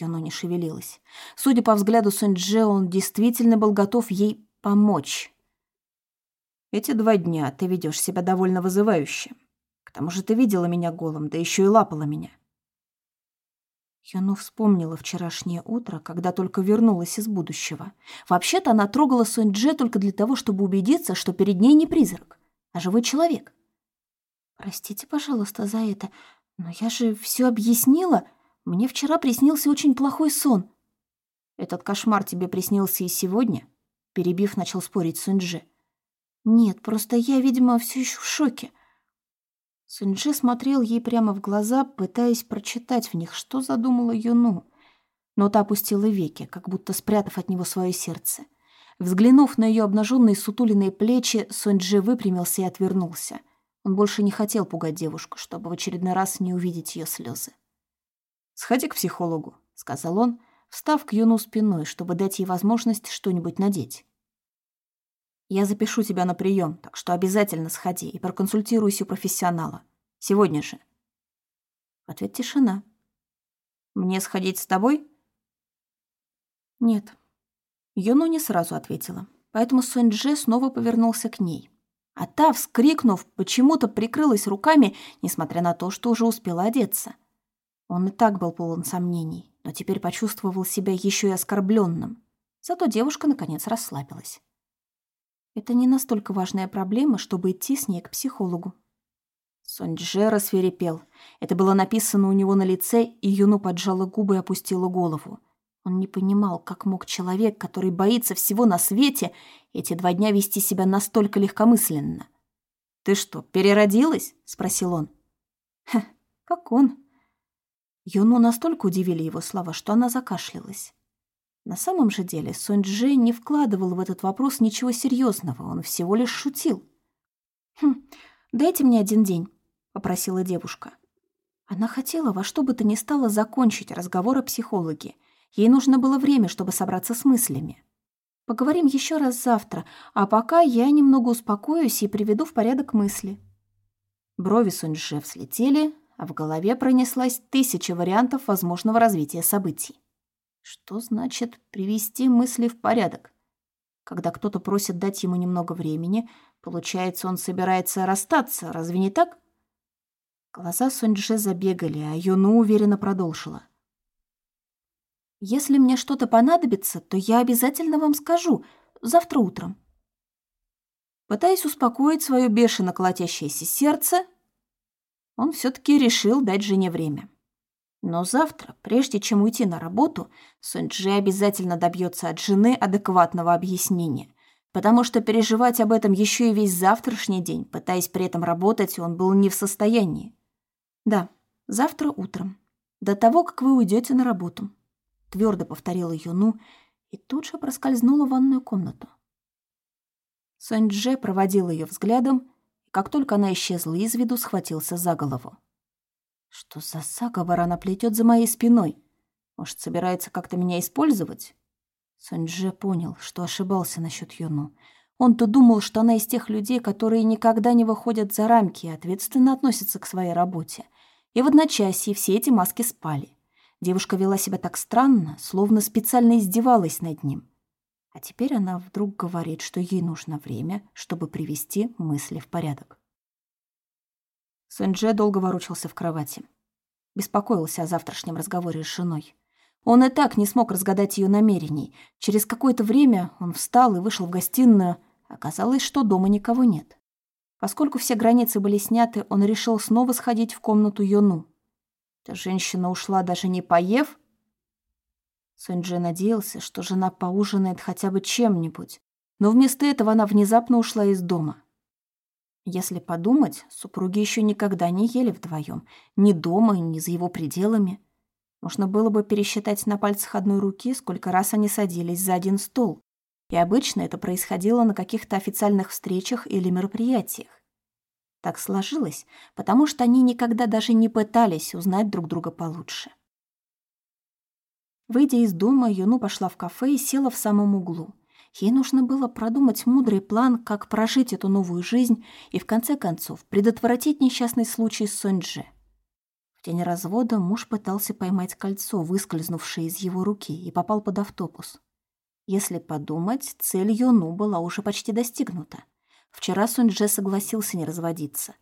Юно не шевелилась. Судя по взгляду Сунь-Дже, он действительно был готов ей помочь. «Эти два дня ты ведешь себя довольно вызывающе. К тому же ты видела меня голым, да еще и лапала меня». Юну вспомнила вчерашнее утро, когда только вернулась из будущего. Вообще-то она трогала Сунь-Дже только для того, чтобы убедиться, что перед ней не призрак, а живой человек. «Простите, пожалуйста, за это, но я же все объяснила», мне вчера приснился очень плохой сон. Этот кошмар тебе приснился и сегодня? Перебив, начал спорить Сунджи. Нет, просто я, видимо, все еще в шоке. Сунджи смотрел ей прямо в глаза, пытаясь прочитать в них, что задумала Юну. Но та опустила веки, как будто спрятав от него свое сердце. Взглянув на ее обнаженные сутуленные плечи, Сунджи выпрямился и отвернулся. Он больше не хотел пугать девушку, чтобы в очередной раз не увидеть ее слезы. «Сходи к психологу», — сказал он, встав к Юну спиной, чтобы дать ей возможность что-нибудь надеть. «Я запишу тебя на прием, так что обязательно сходи и проконсультируйся у профессионала. Сегодня же». Ответ тишина. «Мне сходить с тобой?» «Нет». Юну не сразу ответила, поэтому Сунь-Дже снова повернулся к ней. А та, вскрикнув, почему-то прикрылась руками, несмотря на то, что уже успела одеться. Он и так был полон сомнений, но теперь почувствовал себя еще и оскорбленным. Зато девушка, наконец, расслабилась. Это не настолько важная проблема, чтобы идти с ней к психологу. Сонджи рассверепел. Это было написано у него на лице, и Юну поджала губы и опустила голову. Он не понимал, как мог человек, который боится всего на свете, эти два дня вести себя настолько легкомысленно. «Ты что, переродилась?» — спросил он. «Ха, как он?» Юну настолько удивили его слова, что она закашлялась. На самом же деле Сонь Джи не вкладывал в этот вопрос ничего серьезного, он всего лишь шутил. «Хм, дайте мне один день», — попросила девушка. Она хотела во что бы то ни стало закончить разговор о психологе. Ей нужно было время, чтобы собраться с мыслями. Поговорим еще раз завтра, а пока я немного успокоюсь и приведу в порядок мысли. Брови Суньше взлетели, а в голове пронеслась тысяча вариантов возможного развития событий. Что значит привести мысли в порядок? Когда кто-то просит дать ему немного времени, получается, он собирается расстаться, разве не так? Глаза Суньдже забегали, а Юну уверенно продолжила. «Если мне что-то понадобится, то я обязательно вам скажу, завтра утром». Пытаясь успокоить свое бешено колотящееся сердце, он все таки решил дать жене время. Но завтра, прежде чем уйти на работу, Сунджи обязательно добьется от жены адекватного объяснения, потому что переживать об этом еще и весь завтрашний день, пытаясь при этом работать, он был не в состоянии. Да, завтра утром, до того, как вы уйдете на работу, твердо повторила Юну и тут же проскользнула в ванную комнату. Сунджи проводил ее взглядом, как только она исчезла из виду, схватился за голову. Что за заговор она плетет за моей спиной? Может, собирается как-то меня использовать? Суньдже понял, что ошибался насчет Юну. Он-то думал, что она из тех людей, которые никогда не выходят за рамки и ответственно относятся к своей работе. И в одночасье все эти маски спали. Девушка вела себя так странно, словно специально издевалась над ним. А теперь она вдруг говорит, что ей нужно время, чтобы привести мысли в порядок. Сэнже долго ворочался в кровати. Беспокоился о завтрашнем разговоре с женой. Он и так не смог разгадать ее намерений. Через какое-то время он встал и вышел в гостиную. Оказалось, что дома никого нет. Поскольку все границы были сняты, он решил снова сходить в комнату Йону. Эта женщина ушла даже не поев. Сунджи надеялся, что жена поужинает хотя бы чем-нибудь. Но вместо этого она внезапно ушла из дома. Если подумать, супруги еще никогда не ели вдвоем, ни дома, ни за его пределами. Можно было бы пересчитать на пальцах одной руки, сколько раз они садились за один стол. И обычно это происходило на каких-то официальных встречах или мероприятиях. Так сложилось, потому что они никогда даже не пытались узнать друг друга получше. Выйдя из дома, Юну пошла в кафе и села в самом углу. Ей нужно было продумать мудрый план, как прожить эту новую жизнь и, в конце концов, предотвратить несчастный случай с Сонджи. В день развода муж пытался поймать кольцо, выскользнувшее из его руки, и попал под автобус. Если подумать, цель Йону была уже почти достигнута. Вчера Суньдже согласился не разводиться.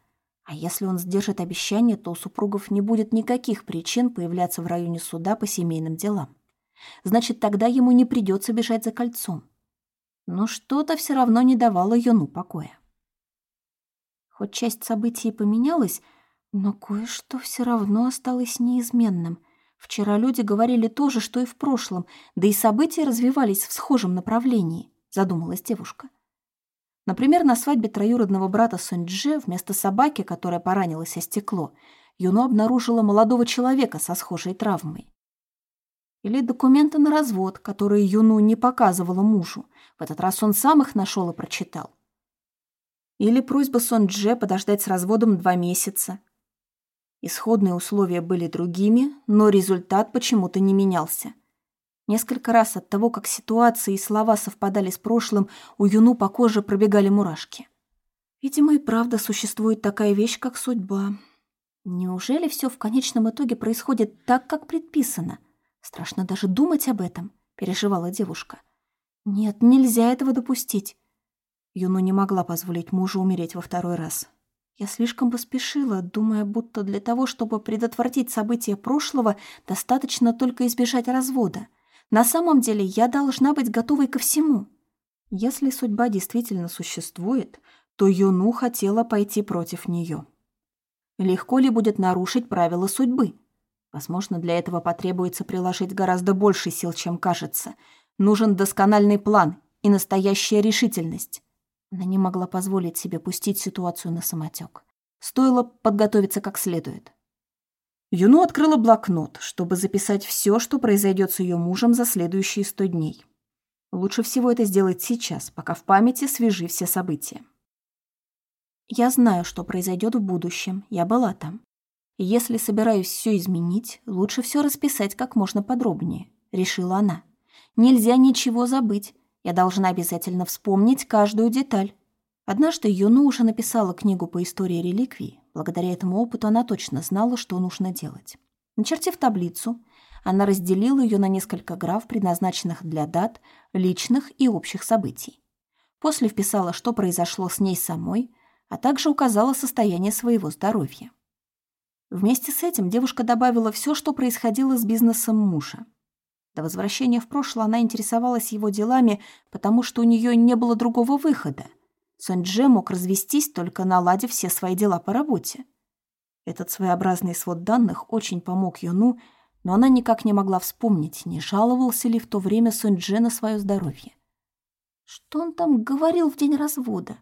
А если он сдержит обещание, то у супругов не будет никаких причин появляться в районе суда по семейным делам. Значит, тогда ему не придется бежать за кольцом но что-то все равно не давало Юну покоя. Хоть часть событий поменялась, но кое-что все равно осталось неизменным. Вчера люди говорили то же, что и в прошлом, да и события развивались в схожем направлении, задумалась девушка. Например, на свадьбе троюродного брата Сунь-Дже вместо собаки, которая поранилась о стекло, Юну обнаружила молодого человека со схожей травмой. Или документы на развод, которые Юну не показывала мужу. В этот раз он сам их нашел и прочитал. Или просьба Сон Дже подождать с разводом два месяца. Исходные условия были другими, но результат почему-то не менялся. Несколько раз от того, как ситуации и слова совпадали с прошлым, у Юну по коже пробегали мурашки. Видимо, и правда существует такая вещь, как судьба. Неужели все в конечном итоге происходит так, как предписано? Страшно даже думать об этом, переживала девушка. Нет, нельзя этого допустить. Юну не могла позволить мужу умереть во второй раз. Я слишком поспешила, думая, будто для того, чтобы предотвратить события прошлого, достаточно только избежать развода. На самом деле я должна быть готовой ко всему. Если судьба действительно существует, то Юну хотела пойти против нее. Легко ли будет нарушить правила судьбы? Возможно, для этого потребуется приложить гораздо больше сил, чем кажется. Нужен доскональный план и настоящая решительность. Она не могла позволить себе пустить ситуацию на самотек. Стоило подготовиться как следует. Юну открыла блокнот, чтобы записать все, что произойдет с ее мужем за следующие сто дней. Лучше всего это сделать сейчас, пока в памяти свежи все события. Я знаю, что произойдет в будущем, я была там. Если собираюсь все изменить, лучше все расписать как можно подробнее, решила она. Нельзя ничего забыть, я должна обязательно вспомнить каждую деталь. Однажды Юну уже написала книгу по истории реликвий. Благодаря этому опыту она точно знала, что нужно делать. Начертив таблицу, она разделила ее на несколько граф, предназначенных для дат, личных и общих событий. После вписала, что произошло с ней самой, а также указала состояние своего здоровья. Вместе с этим девушка добавила все, что происходило с бизнесом мужа. До возвращения в прошлое она интересовалась его делами, потому что у нее не было другого выхода. Сунь-Дже мог развестись, только наладив все свои дела по работе. Этот своеобразный свод данных очень помог Юну, но она никак не могла вспомнить, не жаловался ли в то время Сунь-Дже на свое здоровье. Что он там говорил в день развода?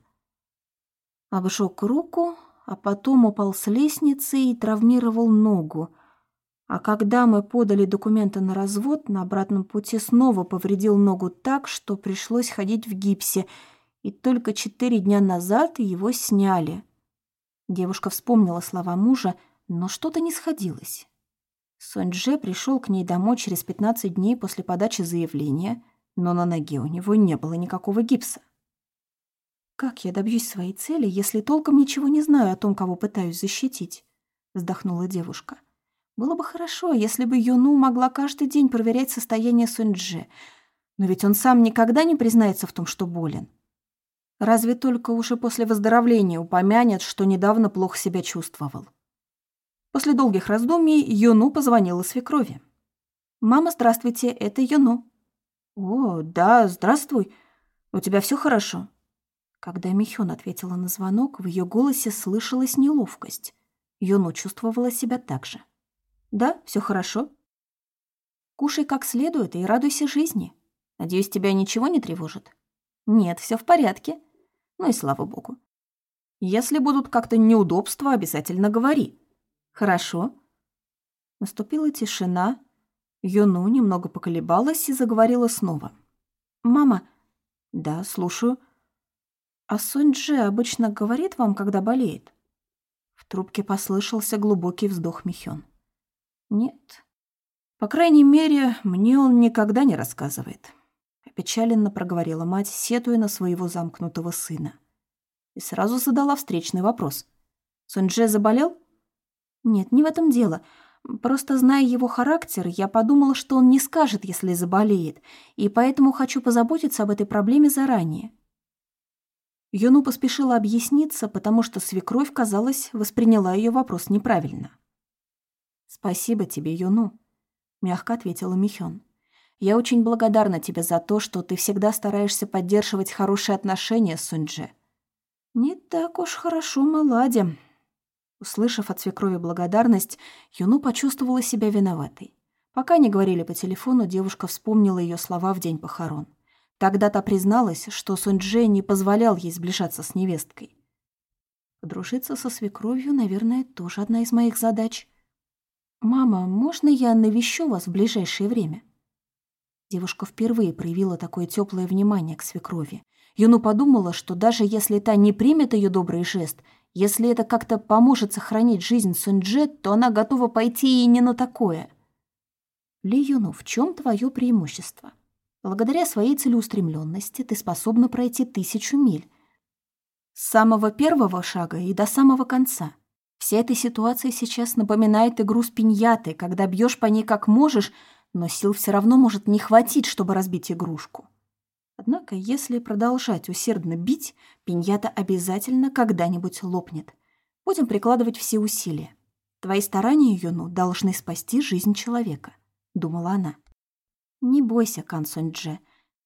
Обжег руку, а потом упал с лестницы и травмировал ногу — а когда мы подали документы на развод, на обратном пути снова повредил ногу так, что пришлось ходить в гипсе, и только четыре дня назад его сняли. Девушка вспомнила слова мужа, но что-то не сходилось. Сонь-Дже пришел к ней домой через 15 дней после подачи заявления, но на ноге у него не было никакого гипса. «Как я добьюсь своей цели, если толком ничего не знаю о том, кого пытаюсь защитить?» — вздохнула девушка. Было бы хорошо, если бы Юну могла каждый день проверять состояние Суньджи, но ведь он сам никогда не признается в том, что болен. Разве только уже после выздоровления упомянет, что недавно плохо себя чувствовал. После долгих раздумий Юну позвонила свекрови. «Мама, здравствуйте, это Юну». «О, да, здравствуй. У тебя все хорошо?» Когда Михён ответила на звонок, в ее голосе слышалась неловкость. Юну чувствовала себя так же. Да, все хорошо. Кушай как следует и радуйся жизни. Надеюсь, тебя ничего не тревожит? Нет, все в порядке. Ну и слава богу. Если будут как-то неудобства, обязательно говори. Хорошо. Наступила тишина. Юну немного поколебалась и заговорила снова. «Мама...» «Да, слушаю». «А Сунь-Дже обычно говорит вам, когда болеет?» В трубке послышался глубокий вздох Михён. Нет. По крайней мере, мне он никогда не рассказывает. Опечаленно проговорила мать, сетуя на своего замкнутого сына. И сразу задала встречный вопрос. Сунже заболел? Нет, не в этом дело. Просто зная его характер, я подумала, что он не скажет, если заболеет, и поэтому хочу позаботиться об этой проблеме заранее. Юну поспешила объясниться, потому что свекровь, казалось, восприняла ее вопрос неправильно. «Спасибо тебе, Юну», — мягко ответила Михён. «Я очень благодарна тебе за то, что ты всегда стараешься поддерживать хорошие отношения с Суньдже». «Не так уж хорошо мы ладим». Услышав от свекрови благодарность, Юну почувствовала себя виноватой. Пока не говорили по телефону, девушка вспомнила ее слова в день похорон. Тогда та призналась, что Суньдже не позволял ей сближаться с невесткой. Подружиться со свекровью, наверное, тоже одна из моих задач. «Мама, можно я навещу вас в ближайшее время?» Девушка впервые проявила такое теплое внимание к свекрови. Юну подумала, что даже если та не примет ее добрый жест, если это как-то поможет сохранить жизнь Суньдже, то она готова пойти и не на такое. Ли Юну, в чем твое преимущество? Благодаря своей целеустремленности ты способна пройти тысячу миль. С самого первого шага и до самого конца — Вся эта ситуация сейчас напоминает игру с пиньятой, когда бьешь по ней как можешь, но сил все равно может не хватить, чтобы разбить игрушку. Однако, если продолжать усердно бить, пиньята обязательно когда-нибудь лопнет. Будем прикладывать все усилия. Твои старания, Юну, должны спасти жизнь человека», — думала она. «Не бойся, Кан Сонь-Дже.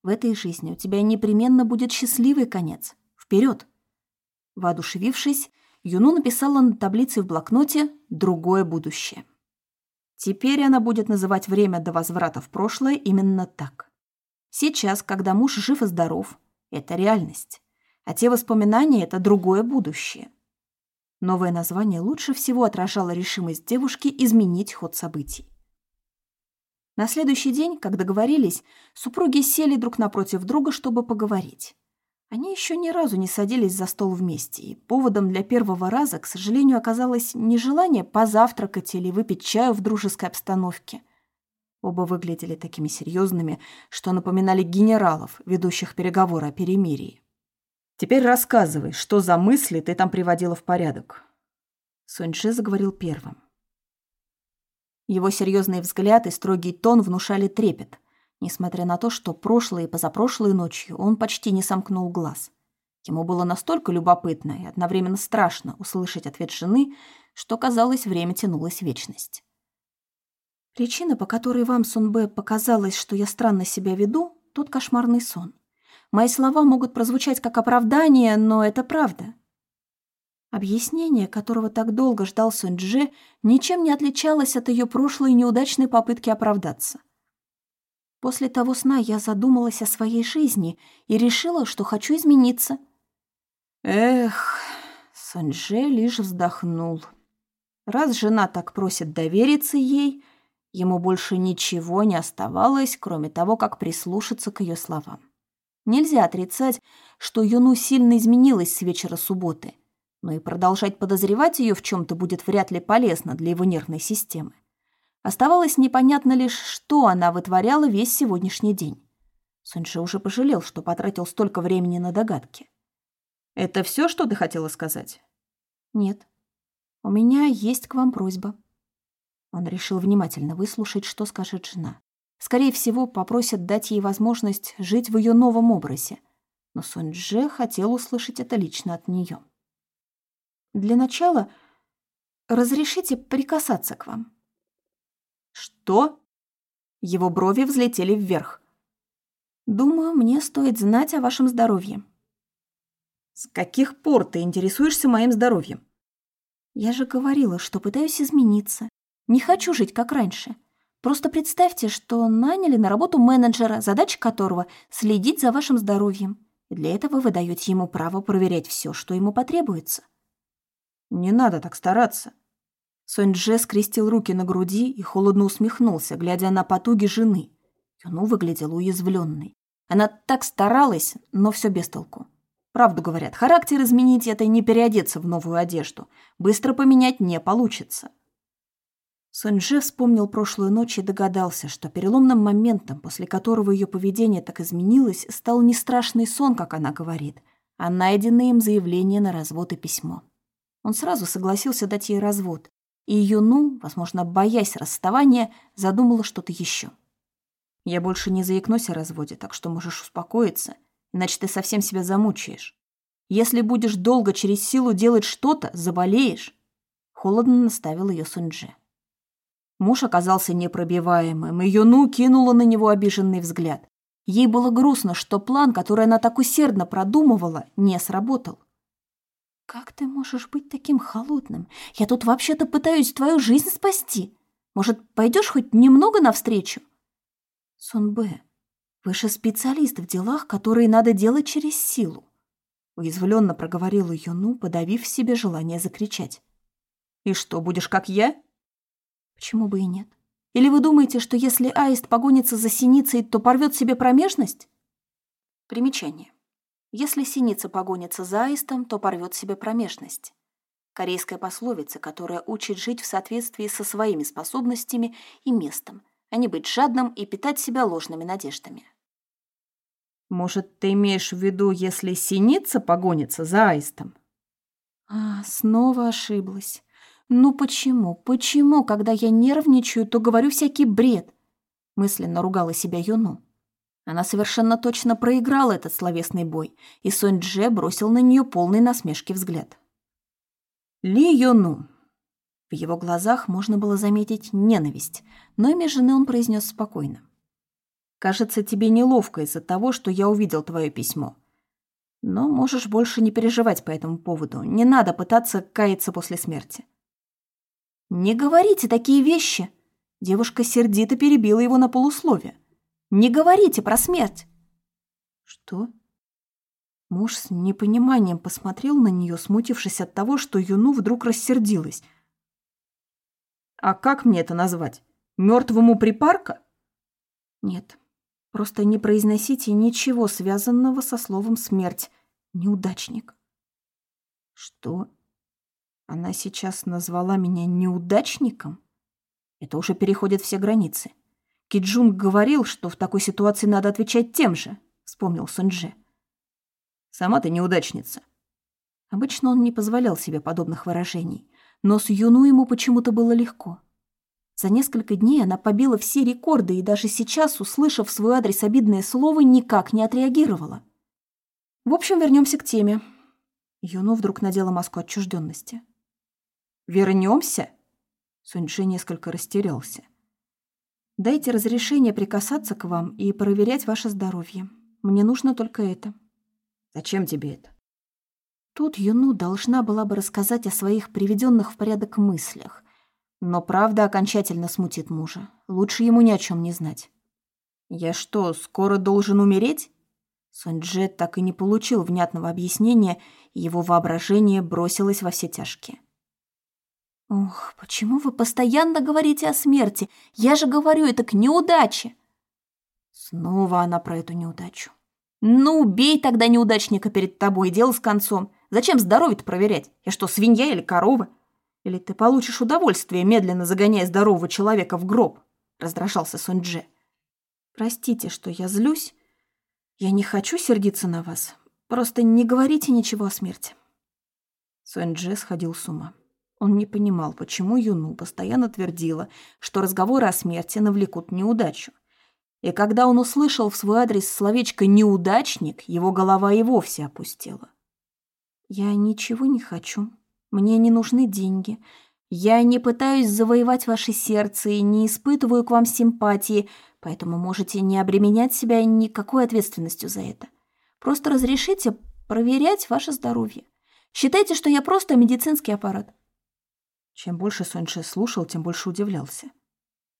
В этой жизни у тебя непременно будет счастливый конец. Вперед! Воодушевившись, Юну написала на таблице в блокноте «Другое будущее». Теперь она будет называть время до возврата в прошлое именно так. Сейчас, когда муж жив и здоров, это реальность, а те воспоминания — это другое будущее. Новое название лучше всего отражало решимость девушки изменить ход событий. На следующий день, как договорились, супруги сели друг напротив друга, чтобы поговорить. Они еще ни разу не садились за стол вместе, и поводом для первого раза, к сожалению, оказалось не желание позавтракать или выпить чаю в дружеской обстановке. Оба выглядели такими серьезными, что напоминали генералов, ведущих переговоры о перемирии. «Теперь рассказывай, что за мысли ты там приводила в порядок?» Суньши заговорил первым. Его серьезный взгляд и строгий тон внушали трепет – несмотря на то, что прошлой и позапрошлой ночью он почти не сомкнул глаз. Ему было настолько любопытно и одновременно страшно услышать ответ жены, что, казалось, время тянулось вечность. Причина, по которой вам, Сунбэ, показалось, что я странно себя веду, тот кошмарный сон. Мои слова могут прозвучать как оправдание, но это правда. Объяснение, которого так долго ждал Сунь-Дже, ничем не отличалось от ее прошлой неудачной попытки оправдаться. После того сна я задумалась о своей жизни и решила, что хочу измениться. Эх, Санже лишь вздохнул. Раз жена так просит довериться ей, ему больше ничего не оставалось, кроме того, как прислушаться к ее словам. Нельзя отрицать, что Юну сильно изменилась с вечера субботы, но и продолжать подозревать ее в чем-то будет вряд ли полезно для его нервной системы. Оставалось непонятно лишь, что она вытворяла весь сегодняшний день. Суньши уже пожалел, что потратил столько времени на догадки. «Это все, что ты хотела сказать?» «Нет. У меня есть к вам просьба». Он решил внимательно выслушать, что скажет жена. Скорее всего, попросят дать ей возможность жить в ее новом образе. Но Сунь-Дже хотел услышать это лично от нее. «Для начала разрешите прикасаться к вам». «Что?» Его брови взлетели вверх. «Думаю, мне стоит знать о вашем здоровье». «С каких пор ты интересуешься моим здоровьем?» «Я же говорила, что пытаюсь измениться. Не хочу жить, как раньше. Просто представьте, что наняли на работу менеджера, задача которого — следить за вашим здоровьем. Для этого вы даете ему право проверять все, что ему потребуется». «Не надо так стараться. Сонь-Дже скрестил руки на груди и холодно усмехнулся, глядя на потуги жены. Юну выглядела уязвленной. Она так старалась, но все без толку. Правду говорят, характер изменить — это не переодеться в новую одежду. Быстро поменять не получится. Сонь-Дже вспомнил прошлую ночь и догадался, что переломным моментом, после которого ее поведение так изменилось, стал не страшный сон, как она говорит, а найденное им заявление на развод и письмо. Он сразу согласился дать ей развод, и Юну, возможно, боясь расставания, задумала что-то еще. «Я больше не заикнусь о разводе, так что можешь успокоиться, иначе ты совсем себя замучаешь. Если будешь долго через силу делать что-то, заболеешь», — холодно наставил ее Сунджи. Муж оказался непробиваемым, и Юну кинула на него обиженный взгляд. Ей было грустно, что план, который она так усердно продумывала, не сработал. «Как ты можешь быть таким холодным? Я тут вообще-то пытаюсь твою жизнь спасти. Может, пойдешь хоть немного навстречу?» «Сунбэ, вы же специалист в делах, которые надо делать через силу», уязвленно проговорила Юну, подавив в себе желание закричать. «И что, будешь как я?» «Почему бы и нет? Или вы думаете, что если аист погонится за синицей, то порвет себе промежность?» Примечание. Если синица погонится за аистом, то порвет себе промежность. Корейская пословица, которая учит жить в соответствии со своими способностями и местом, а не быть жадным и питать себя ложными надеждами. «Может, ты имеешь в виду, если синица погонится за аистом?» А, снова ошиблась. Ну почему, почему, когда я нервничаю, то говорю всякий бред? Мысленно ругала себя Юну. Она совершенно точно проиграла этот словесный бой, и Сонь Дже бросил на нее полный насмешки взгляд. Ли Йону. В его глазах можно было заметить ненависть, но имя жены он произнес спокойно. «Кажется, тебе неловко из-за того, что я увидел твое письмо. Но можешь больше не переживать по этому поводу. Не надо пытаться каяться после смерти». «Не говорите такие вещи!» Девушка сердито перебила его на полусловие. «Не говорите про смерть!» «Что?» Муж с непониманием посмотрел на нее, смутившись от того, что Юну вдруг рассердилась. «А как мне это назвать? Мертвому припарка?» «Нет, просто не произносите ничего связанного со словом «смерть». Неудачник». «Что? Она сейчас назвала меня неудачником? Это уже переходит все границы. Киджун говорил, что в такой ситуации надо отвечать тем же», — вспомнил Сунже. Сама ты неудачница». Обычно он не позволял себе подобных выражений, но с Юну ему почему-то было легко. За несколько дней она побила все рекорды и даже сейчас, услышав свой адрес обидное слово, никак не отреагировала. В общем, вернемся к теме. Юну вдруг надела маску отчужденности. Вернемся? Суньши несколько растерялся. Дайте разрешение прикасаться к вам и проверять ваше здоровье. Мне нужно только это. Зачем тебе это? Тут Юну должна была бы рассказать о своих приведенных в порядок мыслях. Но правда окончательно смутит мужа. Лучше ему ни о чем не знать. «Я что, скоро должен умереть?» Сонджет так и не получил внятного объяснения, и его воображение бросилось во все тяжкие. «Ох, почему вы постоянно говорите о смерти? Я же говорю, это к неудаче!» Снова она про эту неудачу. «Ну, убей тогда неудачника перед тобой, дело с концом. Зачем здоровье-то проверять? Я что, свинья или корова? Или ты получишь удовольствие, медленно загоняя здорового человека в гроб?» — раздражался Сунь-Дже. «Простите, что я злюсь. Я не хочу сердиться на вас. Просто не говорите ничего о смерти». Сунь-Дже сходил с ума. Он не понимал, почему Юну постоянно твердила, что разговоры о смерти навлекут неудачу. И когда он услышал в свой адрес словечко «неудачник», его голова и вовсе опустела. «Я ничего не хочу. Мне не нужны деньги. Я не пытаюсь завоевать ваше сердце и не испытываю к вам симпатии, поэтому можете не обременять себя никакой ответственностью за это. Просто разрешите проверять ваше здоровье. Считайте, что я просто медицинский аппарат». Чем больше Соньше слушал, тем больше удивлялся.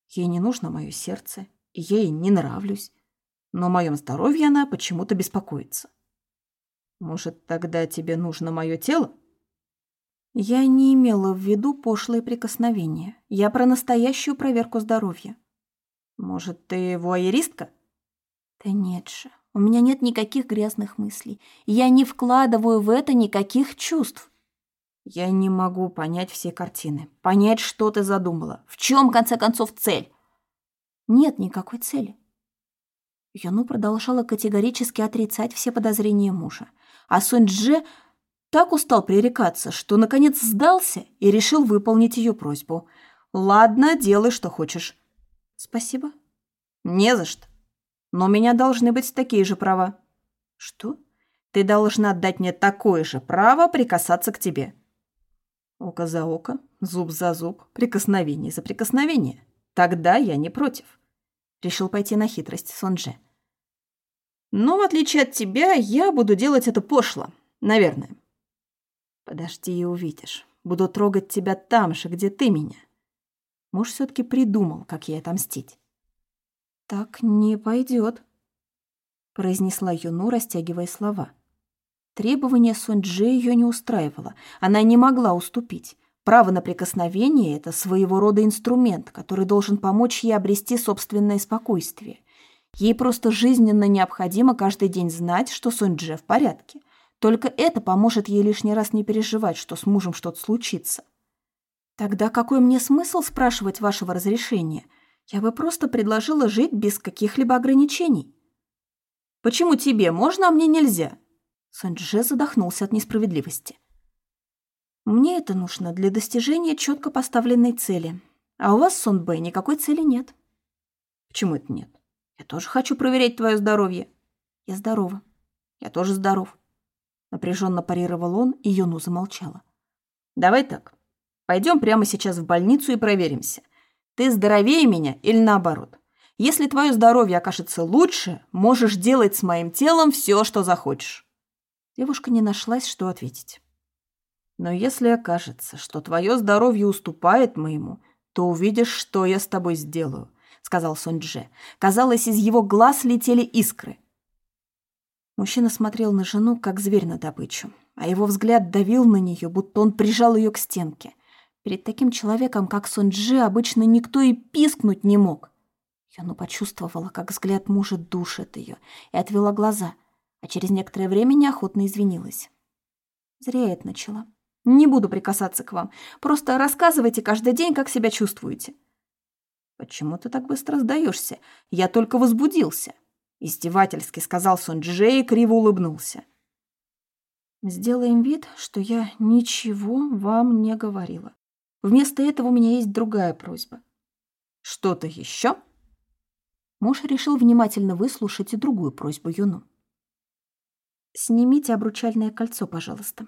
Ей не нужно мое сердце, ей не нравлюсь, но о моем здоровье она почему-то беспокоится. Может, тогда тебе нужно мое тело? Я не имела в виду пошлые прикосновения. Я про настоящую проверку здоровья. Может, ты вуайеристка? Да нет же, у меня нет никаких грязных мыслей. Я не вкладываю в это никаких чувств. Я не могу понять все картины, понять, что ты задумала. В чем, в конце концов, цель? Нет никакой цели. Юну продолжала категорически отрицать все подозрения мужа. А Сунь-Дже так устал пререкаться, что наконец сдался и решил выполнить ее просьбу. «Ладно, делай, что хочешь». «Спасибо». «Не за что. Но у меня должны быть такие же права». «Что?» «Ты должна дать мне такое же право прикасаться к тебе». Око за око, зуб за зуб, прикосновение за прикосновение. Тогда я не против. Решил пойти на хитрость Сонже. Но в отличие от тебя, я буду делать это пошло, наверное. Подожди и увидишь. Буду трогать тебя там же, где ты меня. Муж все таки придумал, как ей отомстить. Так не пойдет, произнесла Юну, растягивая слова. Требование Сунджи ее не устраивало. Она не могла уступить. Право на прикосновение – это своего рода инструмент, который должен помочь ей обрести собственное спокойствие. Ей просто жизненно необходимо каждый день знать, что Сунь-Дже в порядке. Только это поможет ей лишний раз не переживать, что с мужем что-то случится. Тогда какой мне смысл спрашивать вашего разрешения? Я бы просто предложила жить без каких-либо ограничений. Почему тебе можно, а мне нельзя? Сунь-Дже задохнулся от несправедливости. Мне это нужно для достижения четко поставленной цели. А у вас, Сонбэ, никакой цели нет. Почему это нет? Я тоже хочу проверять твое здоровье. Я здорова. Я тоже здоров. Напряженно парировал он, и Юну замолчала. Давай так. Пойдем прямо сейчас в больницу и проверимся. Ты здоровее меня или наоборот? Если твое здоровье окажется лучше, можешь делать с моим телом все, что захочешь. Девушка не нашлась, что ответить. Но если окажется, что твое здоровье уступает моему, то увидишь, что я с тобой сделаю, сказал Сонджи. Казалось, из его глаз летели искры. Мужчина смотрел на жену, как зверь на добычу, а его взгляд давил на нее, будто он прижал ее к стенке. Перед таким человеком, как Сонджи, обычно никто и пискнуть не мог. Яну почувствовала, как взгляд мужа душит ее, и отвела глаза, а через некоторое время неохотно извинилась. Зря я это начала. Не буду прикасаться к вам. Просто рассказывайте каждый день, как себя чувствуете. Почему ты так быстро сдаешься? Я только возбудился. Издевательски сказал Сунджи и криво улыбнулся. Сделаем вид, что я ничего вам не говорила. Вместо этого у меня есть другая просьба. Что-то еще? Муж решил внимательно выслушать и другую просьбу Юну. «Снимите обручальное кольцо, пожалуйста».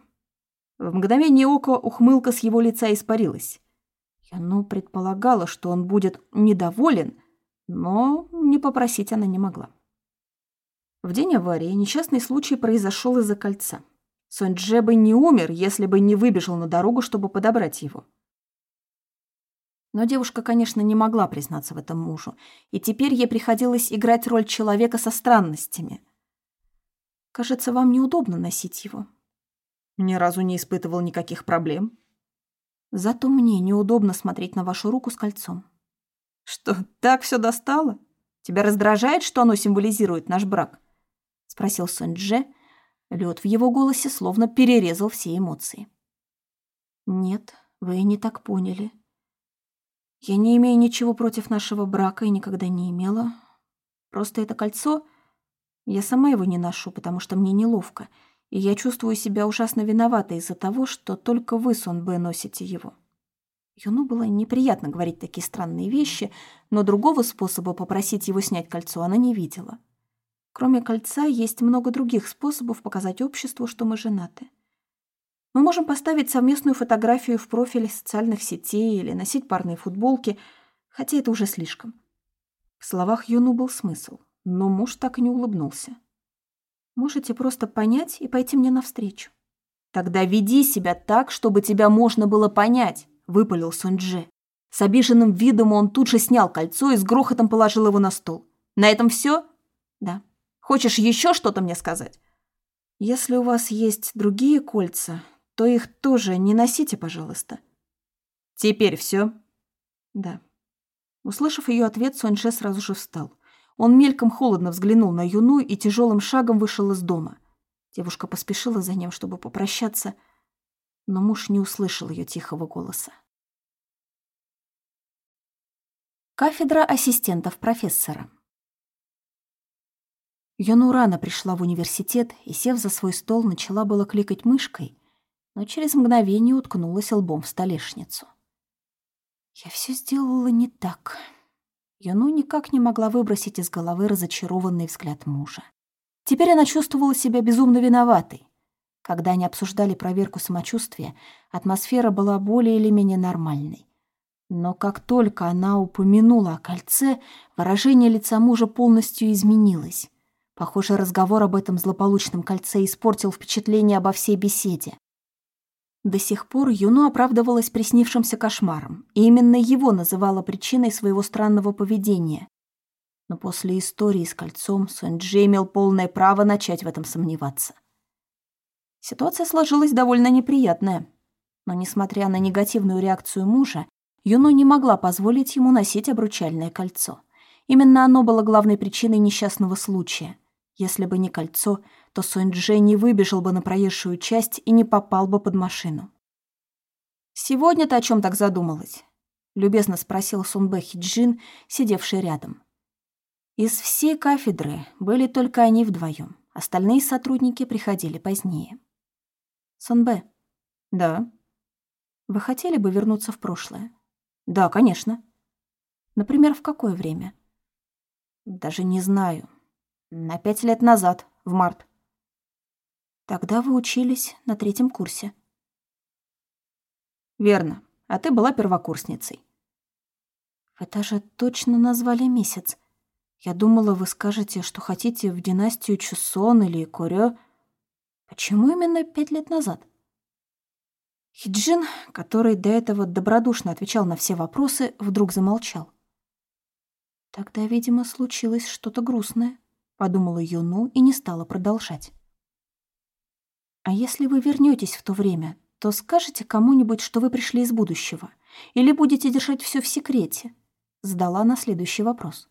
В мгновение ока ухмылка с его лица испарилась. Юну предполагала, что он будет недоволен, но не попросить она не могла. В день аварии несчастный случай произошел из-за кольца. Сонджи бы не умер, если бы не выбежал на дорогу, чтобы подобрать его. Но девушка, конечно, не могла признаться в этом мужу, и теперь ей приходилось играть роль человека со странностями. «Кажется, вам неудобно носить его». «Ни разу не испытывал никаких проблем». «Зато мне неудобно смотреть на вашу руку с кольцом». «Что, так все достало? Тебя раздражает, что оно символизирует наш брак?» спросил Сунь-Дже. Лед в его голосе словно перерезал все эмоции. «Нет, вы не так поняли. Я не имею ничего против нашего брака и никогда не имела. Просто это кольцо... Я сама его не ношу, потому что мне неловко, и я чувствую себя ужасно виноватой из-за того, что только вы, Сон Бэ, носите его». Юну было неприятно говорить такие странные вещи, но другого способа попросить его снять кольцо она не видела. Кроме кольца, есть много других способов показать обществу, что мы женаты. Мы можем поставить совместную фотографию в профиль социальных сетей или носить парные футболки, хотя это уже слишком. В словах Юну был смысл, но муж так и не улыбнулся. Можете просто понять и пойти мне навстречу. Тогда веди себя так, чтобы тебя можно было понять, выпалил Сунджи. С обиженным видом он тут же снял кольцо и с грохотом положил его на стол. На этом все? Да. Хочешь еще что-то мне сказать? Если у вас есть другие кольца, то их тоже не носите, пожалуйста. Теперь все? Да. Услышав ее ответ, Соньше сразу же встал. Он мельком холодно взглянул на Юну и тяжелым шагом вышел из дома. Девушка поспешила за ним, чтобы попрощаться, но муж не услышал ее тихого голоса. Кафедра ассистентов профессора. Юну рано пришла в университет и, сев за свой стол, начала было кликать мышкой, но через мгновение уткнулась лбом в столешницу. «Я все сделала не так». Юну никак не могла выбросить из головы разочарованный взгляд мужа. Теперь она чувствовала себя безумно виноватой. Когда они обсуждали проверку самочувствия, атмосфера была более или менее нормальной. Но как только она упомянула о кольце, выражение лица мужа полностью изменилось. Похоже, разговор об этом злополучном кольце испортил впечатление обо всей беседе. До сих пор Юно оправдывалась приснившимся кошмаром, и именно его называла причиной своего странного поведения. Но после истории с кольцом Сунь-Джи имел полное право начать в этом сомневаться. Ситуация сложилась довольно неприятная. Но, несмотря на негативную реакцию мужа, Юно не могла позволить ему носить обручальное кольцо. Именно оно было главной причиной несчастного случая. Если бы не кольцо, то Сонь-Дже не выбежал бы на проезжую часть и не попал бы под машину. «Сегодня ты о чем так задумалась?» — любезно спросил Сунбэ Хиджин, сидевший рядом. Из всей кафедры были только они вдвоем. Остальные сотрудники приходили позднее. «Сунбэ». «Да». «Вы хотели бы вернуться в прошлое?» «Да, конечно». «Например, в какое время?» «Даже не знаю. На пять лет назад, в март. Тогда вы учились на третьем курсе. Верно. А ты была первокурсницей. Вы даже точно назвали месяц. Я думала, вы скажете, что хотите в династию Чусон или Корё. Почему именно пять лет назад? Хиджин, который до этого добродушно отвечал на все вопросы, вдруг замолчал. Тогда, видимо, случилось что-то грустное, подумала Юну и не стала продолжать. А если вы вернетесь в то время, то скажете кому-нибудь, что вы пришли из будущего, или будете держать все в секрете? Задала на следующий вопрос.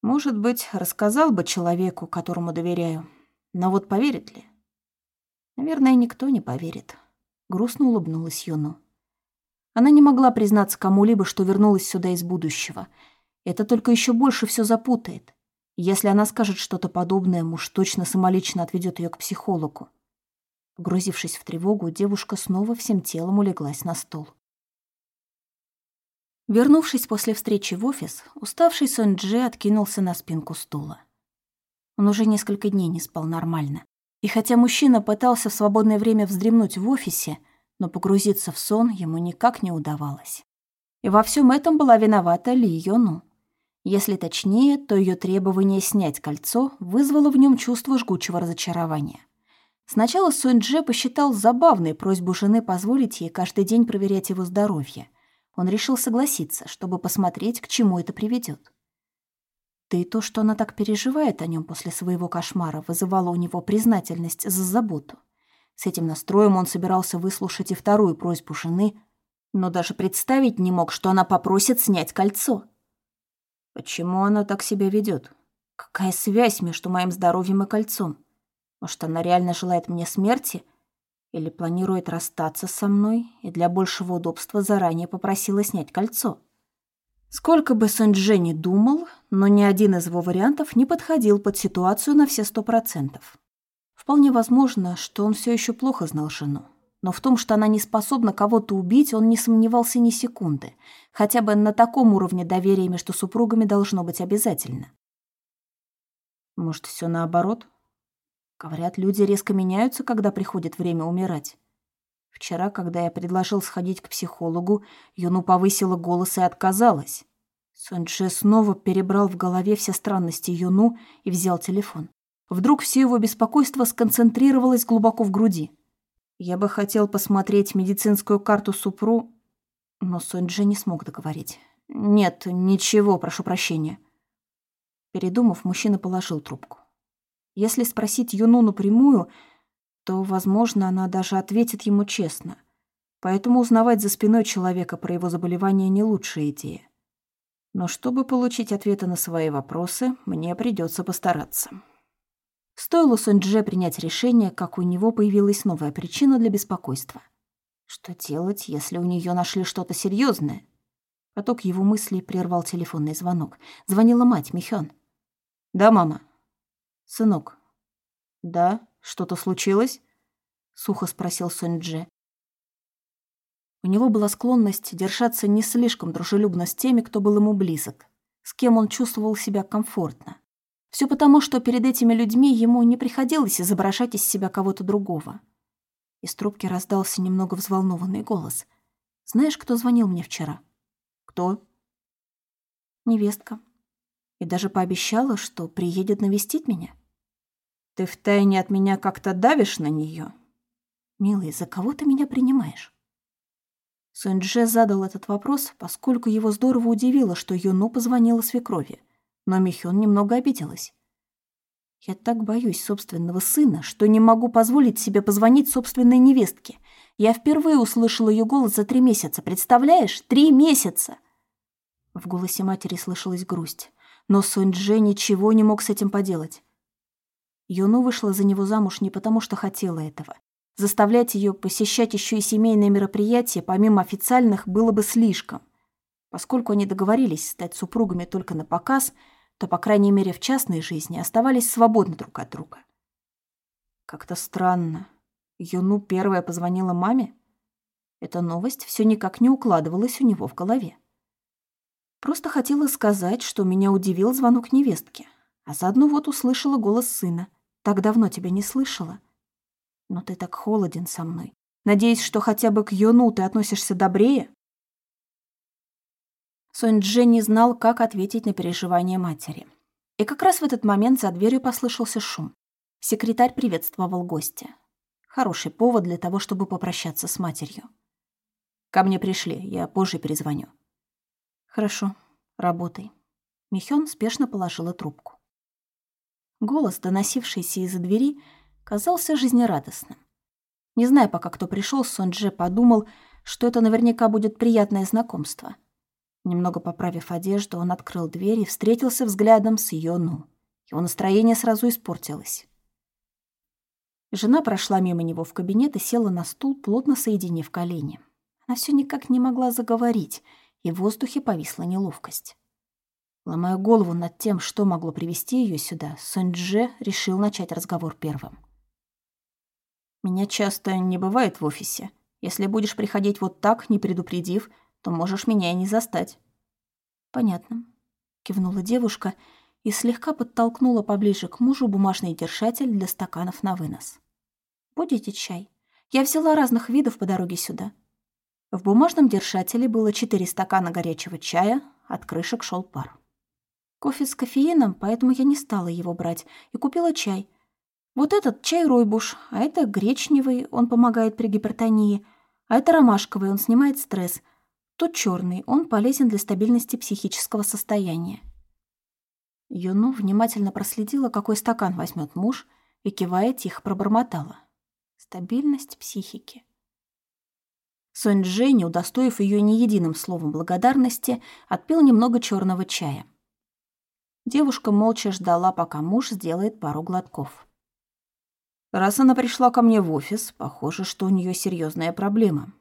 Может быть, рассказал бы человеку, которому доверяю, но вот поверит ли? Наверное, никто не поверит. Грустно улыбнулась Юну. Она не могла признаться кому-либо, что вернулась сюда из будущего. Это только еще больше все запутает. Если она скажет что-то подобное, муж точно самолично отведет ее к психологу. Погрузившись в тревогу, девушка снова всем телом улеглась на стол. Вернувшись после встречи в офис, уставший Сон Джи откинулся на спинку стула. Он уже несколько дней не спал нормально. И хотя мужчина пытался в свободное время вздремнуть в офисе, но погрузиться в сон ему никак не удавалось. И во всем этом была виновата Ли Йону. Если точнее, то ее требование снять кольцо вызвало в нем чувство жгучего разочарования. Сначала Сунь Дже посчитал забавной просьбу жены позволить ей каждый день проверять его здоровье. Он решил согласиться, чтобы посмотреть, к чему это приведет. Да и то, что она так переживает о нем после своего кошмара, вызывало у него признательность за заботу. С этим настроем он собирался выслушать и вторую просьбу жены, но даже представить не мог, что она попросит снять кольцо. Почему она так себя ведет? Какая связь между моим здоровьем и кольцом? Может, она реально желает мне смерти? Или планирует расстаться со мной и для большего удобства заранее попросила снять кольцо? Сколько бы Сэнджи не думал, но ни один из его вариантов не подходил под ситуацию на все сто процентов. Вполне возможно, что он все еще плохо знал жену. Но в том, что она не способна кого-то убить, он не сомневался ни секунды. Хотя бы на таком уровне доверия между супругами должно быть обязательно. Может, все наоборот? Говорят, люди резко меняются, когда приходит время умирать. Вчера, когда я предложил сходить к психологу, Юну повысила голос и отказалась. Сонджи снова перебрал в голове все странности Юну и взял телефон. Вдруг все его беспокойство сконцентрировалось глубоко в груди. Я бы хотел посмотреть медицинскую карту Супру, но Сонджи не смог договорить. «Нет, ничего, прошу прощения». Передумав, мужчина положил трубку. Если спросить Юну напрямую, то, возможно, она даже ответит ему честно. Поэтому узнавать за спиной человека про его заболевание не лучшая идея. Но чтобы получить ответы на свои вопросы, мне придется постараться. Стоило Сунь-Дже принять решение, как у него появилась новая причина для беспокойства. Что делать, если у нее нашли что-то серьезное? Поток его мыслей прервал телефонный звонок. Звонила мать, Михён. «Да, мама». «Сынок». «Да». «Что-то случилось?» — сухо спросил Сунь-Дже. У него была склонность держаться не слишком дружелюбно с теми, кто был ему близок, с кем он чувствовал себя комфортно. Все потому, что перед этими людьми ему не приходилось изображать из себя кого-то другого. Из трубки раздался немного взволнованный голос. «Знаешь, кто звонил мне вчера?» «Кто?» «Невестка. И даже пообещала, что приедет навестить меня». Ты втайне от меня как-то давишь на нее? Милый, за кого ты меня принимаешь? Сунь-Дже задал этот вопрос, поскольку его здорово удивило, что Юну позвонила свекрови, но Михён немного обиделась. Я так боюсь собственного сына, что не могу позволить себе позвонить собственной невестке. Я впервые услышала ее голос за три месяца, представляешь? Три месяца! В голосе матери слышалась грусть, но Сунь-Дже ничего не мог с этим поделать. Юну вышла за него замуж не потому, что хотела этого. Заставлять ее посещать еще и семейные мероприятия, помимо официальных, было бы слишком. Поскольку они договорились стать супругами только на показ, то, по крайней мере, в частной жизни оставались свободны друг от друга. Как-то странно. Юну первая позвонила маме? Эта новость все никак не укладывалась у него в голове. Просто хотела сказать, что меня удивил звонок невестки, а заодно вот услышала голос сына. Так давно тебя не слышала. Но ты так холоден со мной. Надеясь, что хотя бы к Йону ты относишься добрее?» Сонь Дже не знал, как ответить на переживания матери. И как раз в этот момент за дверью послышался шум. Секретарь приветствовал гостя. Хороший повод для того, чтобы попрощаться с матерью. «Ко мне пришли, я позже перезвоню». «Хорошо, работай». Михён спешно положила трубку. Голос, доносившийся из-за двери, казался жизнерадостным. Не зная пока, кто пришел, Сонджи подумал, что это наверняка будет приятное знакомство. Немного поправив одежду, он открыл дверь и встретился взглядом с Йону. Его настроение сразу испортилось. Жена прошла мимо него в кабинет и села на стул, плотно соединив колени. Она все никак не могла заговорить, и в воздухе повисла неловкость. Ломая голову над тем, что могло привести ее сюда, Сунь-Дже решил начать разговор первым. «Меня часто не бывает в офисе. Если будешь приходить вот так, не предупредив, то можешь меня и не застать». «Понятно», — кивнула девушка и слегка подтолкнула поближе к мужу бумажный держатель для стаканов на вынос. «Будете чай? Я взяла разных видов по дороге сюда». В бумажном держателе было четыре стакана горячего чая, от крышек шел пар. Кофе с кофеином, поэтому я не стала его брать и купила чай. Вот этот чай ройбуш, а это гречневый, он помогает при гипертонии, а это ромашковый, он снимает стресс — Тот черный, он полезен для стабильности психического состояния. Юну внимательно проследила, какой стакан возьмет муж, и, кивая, тихо пробормотала. Стабильность психики. Сонь Джей, удостоив ее ни единым словом благодарности, отпил немного черного чая. Девушка молча ждала, пока муж сделает пару глотков. Раз она пришла ко мне в офис, похоже, что у нее серьезная проблема.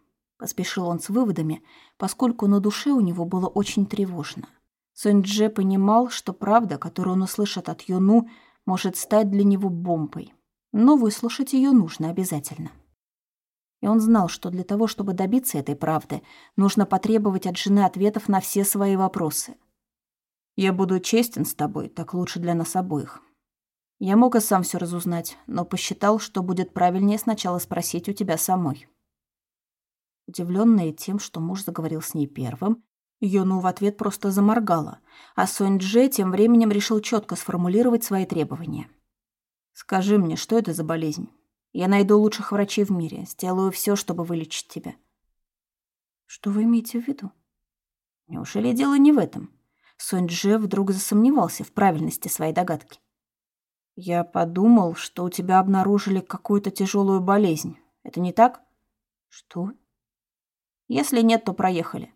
Поспешил он с выводами, поскольку на душе у него было очень тревожно. Сунь-Дже понимал, что правда, которую он услышит от Юну, может стать для него бомбой. Но выслушать ее нужно обязательно. И он знал, что для того, чтобы добиться этой правды, нужно потребовать от жены ответов на все свои вопросы. «Я буду честен с тобой, так лучше для нас обоих. Я мог и сам все разузнать, но посчитал, что будет правильнее сначала спросить у тебя самой». Удивленная тем, что муж заговорил с ней первым, Йону в ответ просто заморгала, а Сонь Дже тем временем решил четко сформулировать свои требования. «Скажи мне, что это за болезнь? Я найду лучших врачей в мире, сделаю все, чтобы вылечить тебя». «Что вы имеете в виду?» «Неужели дело не в этом?» Сонь Дже вдруг засомневался в правильности своей догадки. «Я подумал, что у тебя обнаружили какую-то тяжелую болезнь. Это не так?» «Что? Если нет, то проехали.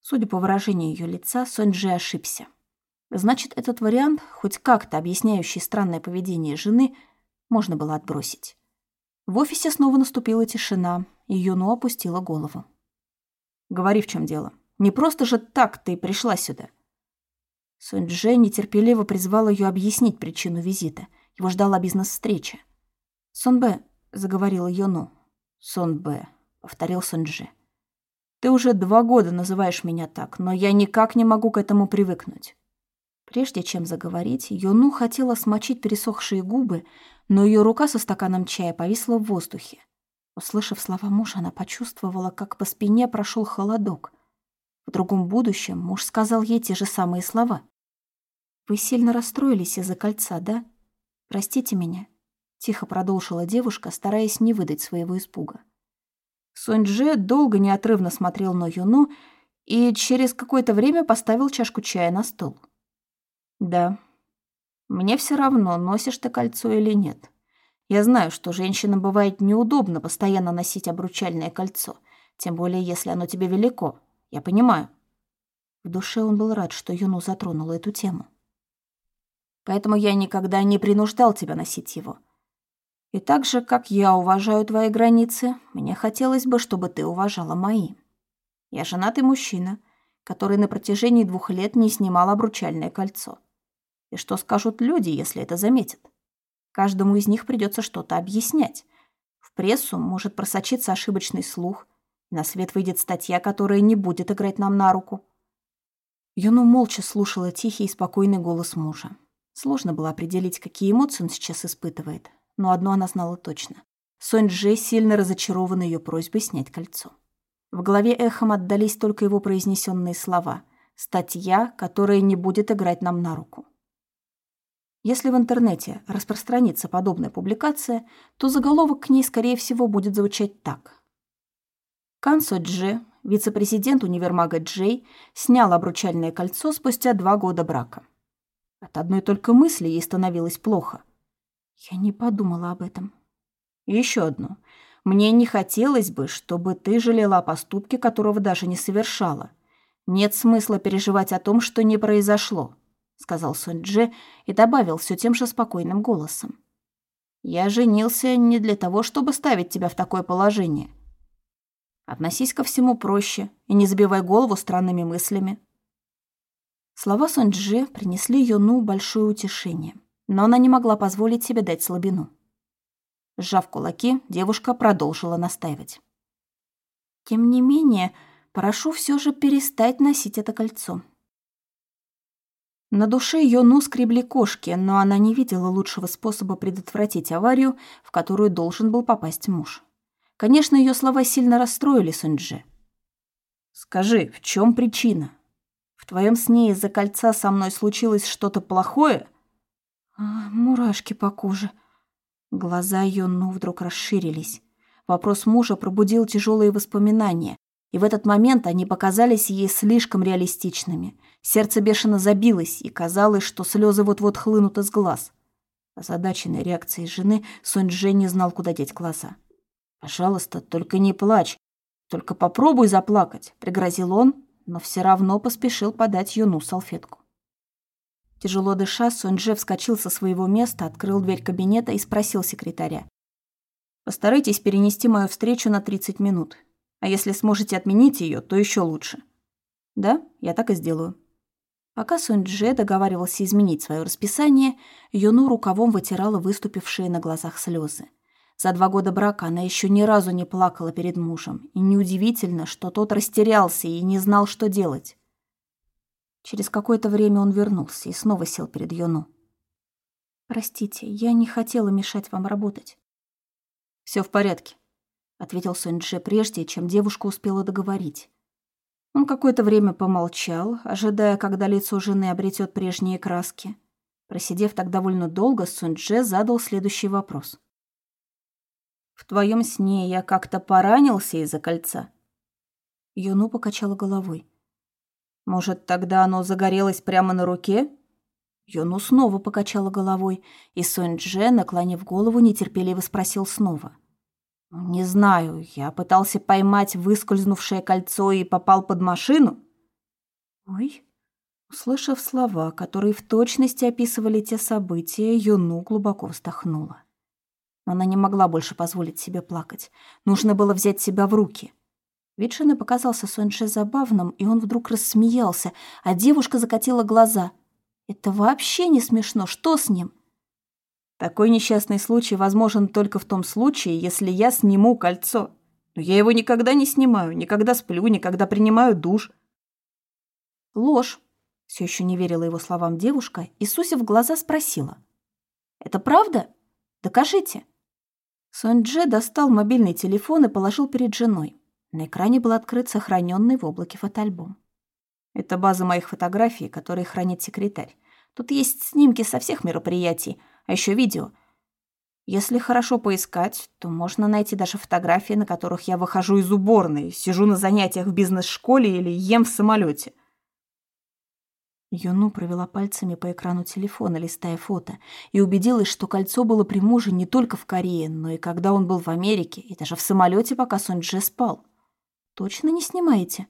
Судя по выражению ее лица, Сонджи ошибся. Значит, этот вариант, хоть как-то объясняющий странное поведение жены, можно было отбросить. В офисе снова наступила тишина, и Юну опустила голову. «Говори, в чем дело. Не просто же так ты пришла сюда». Сунь-Дже нетерпеливо призвал ее объяснить причину визита. Его ждала бизнес-встреча. «Сон-Бэ», — заговорила Юну. «Сон-Бэ», — повторил Сунджи. «Ты уже два года называешь меня так, но я никак не могу к этому привыкнуть». Прежде чем заговорить, Юну хотела смочить пересохшие губы, но ее рука со стаканом чая повисла в воздухе. Услышав слова мужа, она почувствовала, как по спине прошел холодок. В другом будущем муж сказал ей те же самые слова. «Вы сильно расстроились из-за кольца, да? Простите меня», — тихо продолжила девушка, стараясь не выдать своего испуга. Сунь-Дже долго неотрывно смотрел на Юну и через какое-то время поставил чашку чая на стол. «Да, мне все равно, носишь ты кольцо или нет. Я знаю, что женщинам бывает неудобно постоянно носить обручальное кольцо, тем более если оно тебе велико. Я понимаю». В душе он был рад, что Юну затронула эту тему. «Поэтому я никогда не принуждал тебя носить его». И так же, как я уважаю твои границы, мне хотелось бы, чтобы ты уважала мои. Я женатый мужчина, который на протяжении двух лет не снимал обручальное кольцо. И что скажут люди, если это заметят? Каждому из них придется что-то объяснять. В прессу может просочиться ошибочный слух, на свет выйдет статья, которая не будет играть нам на руку. Юну молча слушала тихий и спокойный голос мужа. Сложно было определить, какие эмоции он сейчас испытывает, но одно она знала точно. Сонь-Дже сильно разочарован ее просьбой снять кольцо. В голове эхом отдались только его произнесенные слова. Статья, которая не будет играть нам на руку. Если в интернете распространится подобная публикация, то заголовок к ней, скорее всего, будет звучать так. Кансо Дже, вице-президент универмага Джей, снял обручальное кольцо спустя два года брака. От одной только мысли ей становилось плохо. Я не подумала об этом. Еще одно. Мне не хотелось бы, чтобы ты жалела о поступке, которого даже не совершала. Нет смысла переживать о том, что не произошло сказал Сунь-Дже и добавил все тем же спокойным голосом. Я женился не для того, чтобы ставить тебя в такое положение. Относись ко всему проще и не забивай голову странными мыслями. Слова Сунь-Дже принесли Юну большое утешение, но она не могла позволить себе дать слабину. Сжав кулаки, девушка продолжила настаивать. Тем не менее, прошу все же перестать носить это кольцо. На душе ее ну скребли кошки, но она не видела лучшего способа предотвратить аварию, в которую должен был попасть муж. Конечно, ее слова сильно расстроили Сунджи. «Скажи, в чем причина? В твоем сне из-за кольца со мной случилось что-то плохое?» А, «Мурашки по коже». Глаза ее ну вдруг расширились. Вопрос мужа пробудил тяжелые воспоминания, и в этот момент они показались ей слишком реалистичными. Сердце бешено забилось, и казалось, что слезы вот-вот хлынут из глаз. Озадаченной реакцией жены Сонь-Дже не знал, куда деть глаза. «Пожалуйста, только не плачь. Только попробуй заплакать», — пригрозил он, но все равно поспешил подать Юну салфетку. Тяжело дыша, Сонь-Дже вскочил со своего места, открыл дверь кабинета и спросил секретаря. «Постарайтесь перенести мою встречу на 30 минут. А если сможете отменить ее, то еще лучше. Да, я так и сделаю. Пока Сунь-Дже договаривался изменить свое расписание, Юну рукавом вытирала выступившие на глазах слезы. За два года брака она еще ни разу не плакала перед мужем, и неудивительно, что тот растерялся и не знал, что делать. Через какое-то время он вернулся и снова сел перед Юну. «Простите, я не хотела мешать вам работать». Все в порядке», ответил Сунь-Дже прежде, чем девушка успела договорить. Он какое-то время помолчал, ожидая, когда лицо жены обретет прежние краски. Просидев так довольно долго, Сунь-Дже задал следующий вопрос. «В твоем сне я как-то поранился из-за кольца?» Юну покачала головой. «Может, тогда оно загорелось прямо на руке?» Юну снова покачала головой, и Сунь-Дже, наклонив голову, нетерпеливо спросил снова. «Не знаю, я пытался поймать выскользнувшее кольцо и попал под машину». «Ой». Услышав слова, которые в точности описывали те события, Юну глубоко вздохнула. Она не могла больше позволить себе плакать. Нужно было взять себя в руки. Жены показался Соньше забавным, и он вдруг рассмеялся, а девушка закатила глаза. «Это вообще не смешно. Что с ним?» Такой несчастный случай возможен только в том случае, если я сниму кольцо. Но я его никогда не снимаю, никогда сплю, никогда принимаю душ. Ложь. Все еще не верила его словам девушка и, в глаза, спросила. «Это правда? Докажите». Сонь-Дже достал мобильный телефон и положил перед женой. На экране был открыт сохраненный в облаке фотоальбом. Это база моих фотографий, которые хранит секретарь. Тут есть снимки со всех мероприятий, а еще видео. Если хорошо поискать, то можно найти даже фотографии, на которых я выхожу из уборной, сижу на занятиях в бизнес-школе или ем в самолете. Юну провела пальцами по экрану телефона, листая фото, и убедилась, что кольцо было при муже не только в Корее, но и когда он был в Америке, и даже в самолете, пока Сонь-Дже спал. «Точно не снимаете?»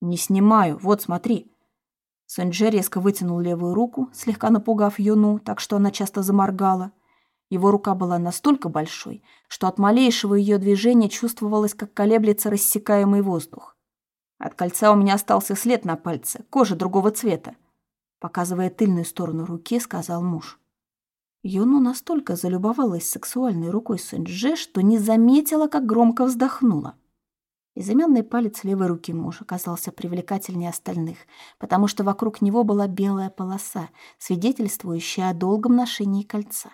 «Не снимаю. Вот, смотри». Сэнджи резко вытянул левую руку, слегка напугав Юну, так что она часто заморгала. Его рука была настолько большой, что от малейшего ее движения чувствовалось, как колеблется рассекаемый воздух. От кольца у меня остался след на пальце, кожа другого цвета. Показывая тыльную сторону руки, сказал муж. Юну настолько залюбовалась сексуальной рукой Сэнджи, что не заметила, как громко вздохнула. Безымянный палец левой руки мужа казался привлекательнее остальных, потому что вокруг него была белая полоса, свидетельствующая о долгом ношении кольца.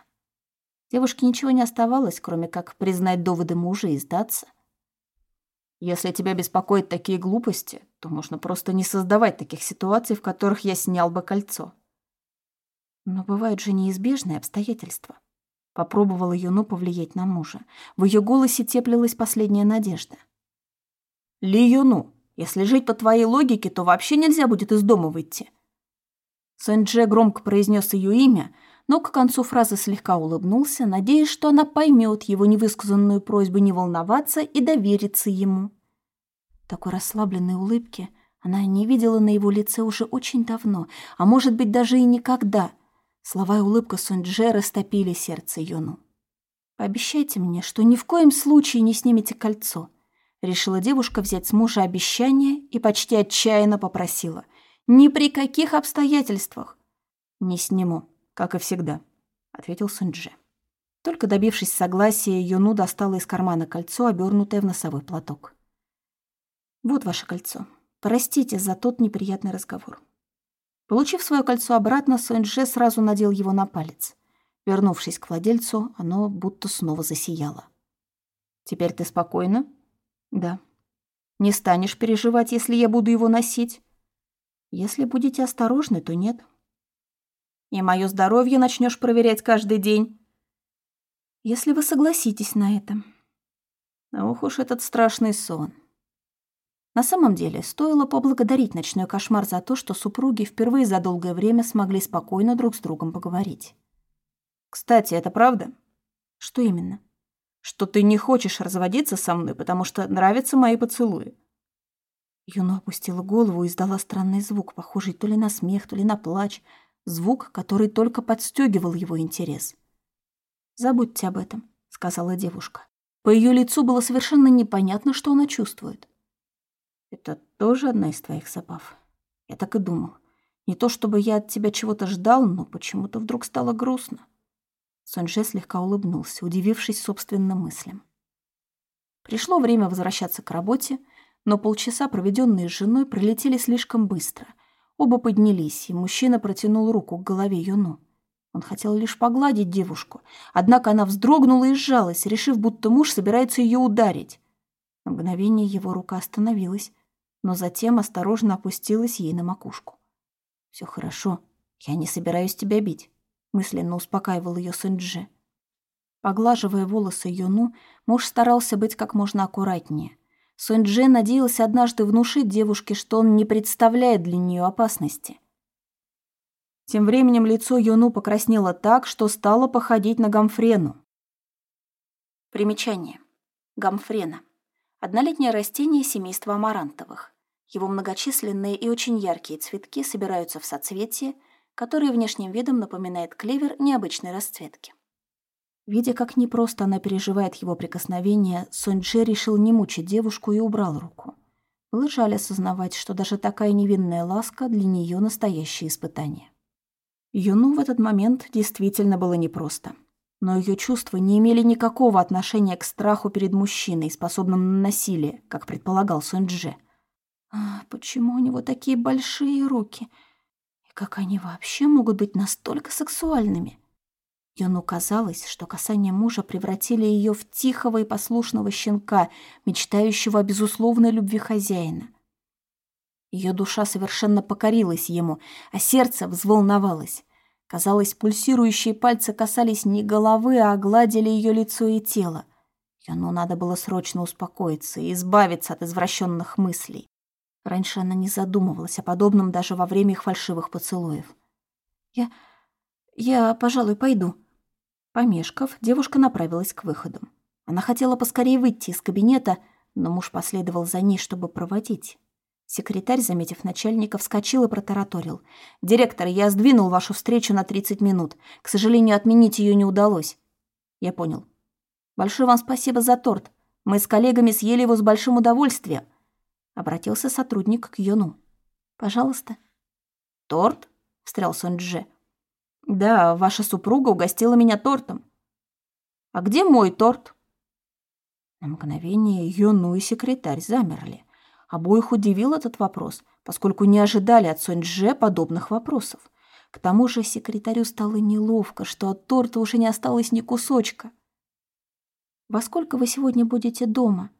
Девушке ничего не оставалось, кроме как признать доводы мужа и сдаться. Если тебя беспокоят такие глупости, то можно просто не создавать таких ситуаций, в которых я снял бы кольцо. Но бывают же неизбежные обстоятельства. Попробовала Юну повлиять на мужа. В ее голосе теплилась последняя надежда. Ли Юну, если жить по твоей логике, то вообще нельзя будет из дома выйти. Сэнь-Дже громко произнес ее имя, но к концу фразы слегка улыбнулся, надеясь, что она поймет его невысказанную просьбу не волноваться и довериться ему. Такой расслабленной улыбки она не видела на его лице уже очень давно, а может быть даже и никогда. Слова и улыбка Сунь-Дже растопили сердце Юну. «Пообещайте мне, что ни в коем случае не снимете кольцо», решила девушка взять с мужа обещание и почти отчаянно попросила. «Ни при каких обстоятельствах!» «Не сниму», как и всегда», — ответил Сунджи. Только добившись согласия, Юну достала из кармана кольцо, обернутое в носовой платок. «Вот ваше кольцо. Простите за тот неприятный разговор». Получив свое кольцо обратно, Сунджи сразу надел его на палец. Вернувшись к владельцу, оно будто снова засияло. «Теперь ты спокойна?» «Да». «Не станешь переживать, если я буду его носить?» «Если будете осторожны, то нет». И мое здоровье начнешь проверять каждый день. Если вы согласитесь на это. Ох уж этот страшный сон. На самом деле, стоило поблагодарить ночной кошмар за то, что супруги впервые за долгое время смогли спокойно друг с другом поговорить. Кстати, это правда? Что именно? Что ты не хочешь разводиться со мной, потому что нравятся мои поцелуи. Юно опустила голову и издала странный звук, похожий то ли на смех, то ли на плач, звук, который только подстегивал его интерес. «Забудьте об этом», — сказала девушка. По ее лицу было совершенно непонятно, что она чувствует. «Это тоже одна из твоих забав?» Я так и думал. Не то чтобы я от тебя чего-то ждал, но почему-то вдруг стало грустно. Сонже слегка улыбнулся, удивившись собственным мыслям. Пришло время возвращаться к работе, но полчаса, проведенные с женой, пролетели слишком быстро — Оба поднялись, и мужчина протянул руку к голове Юну. Он хотел лишь погладить девушку, однако она вздрогнула и сжалась, решив, будто муж собирается ее ударить. На мгновение его рука остановилась, но затем осторожно опустилась ей на макушку. Все хорошо, я не собираюсь тебя бить», — мысленно успокаивал ее Сэнджи. Поглаживая волосы Юну, муж старался быть как можно аккуратнее. Сунь-Дже надеялся однажды внушить девушке, что он не представляет для нее опасности. Тем временем лицо Юну покраснело так, что стало походить на гамфрену. Примечание. Гамфрена. Однолетнее растение семейства амарантовых. Его многочисленные и очень яркие цветки собираются в соцветие, которое внешним видом напоминает клевер необычной расцветки. Видя, как непросто она переживает его прикосновение, Сонь-Дже решил не мучить девушку и убрал руку. Было жаль осознавать, что даже такая невинная ласка для нее настоящее испытание. Юну в этот момент действительно было непросто. Но ее чувства не имели никакого отношения к страху перед мужчиной, способным на насилие, как предполагал Сунь-Дже. А почему у него такие большие руки? Как они вообще могут быть настолько сексуальными? Юну казалось, что касания мужа превратили ее в тихого и послушного щенка, мечтающего о безусловной любви хозяина. Ее душа совершенно покорилась ему, а сердце взволновалось. Казалось, пульсирующие пальцы касались не головы, а гладили ее лицо и тело. Юну надо было срочно успокоиться и избавиться от извращенных мыслей. Раньше она не задумывалась о подобном даже во время их фальшивых поцелуев. «Я... я, пожалуй, пойду», Помешков, девушка направилась к выходу. Она хотела поскорее выйти из кабинета, но муж последовал за ней, чтобы проводить. Секретарь, заметив начальника, вскочил и протараторил. «Директор, я сдвинул вашу встречу на 30 минут. К сожалению, отменить ее не удалось». «Я понял. Большое вам спасибо за торт. Мы с коллегами съели его с большим удовольствием». Обратился сотрудник к Йону. «Пожалуйста». «Торт?» — встрял Сунь-Дже. Да, ваша супруга угостила меня тортом. А где мой торт? На мгновение Йону и секретарь замерли. Обоих удивил этот вопрос, поскольку не ожидали от Сонь-Дже подобных вопросов. К тому же секретарю стало неловко, что от торта уже не осталось ни кусочка. «Во сколько вы сегодня будете дома?»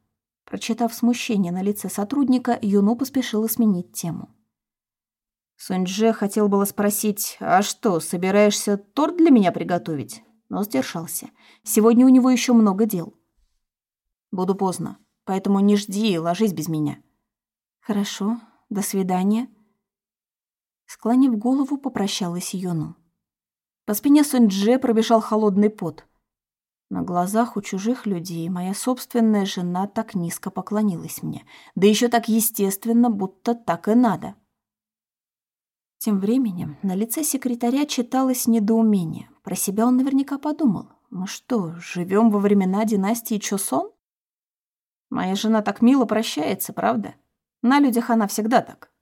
Прочитав смущение на лице сотрудника, Юну поспешила сменить тему. Суньдже хотел было спросить, а что, собираешься торт для меня приготовить? Но сдержался. Сегодня у него еще много дел. Буду поздно, поэтому не жди и ложись без меня. Хорошо, до свидания. Склонив голову, попрощалась Йону. По спине Суньдже пробежал холодный пот. На глазах у чужих людей моя собственная жена так низко поклонилась мне, да еще так естественно, будто так и надо. Тем временем на лице секретаря читалось недоумение. Про себя он наверняка подумал. Мы что, живем во времена династии Чосон? Моя жена так мило прощается, правда? На людях она всегда так.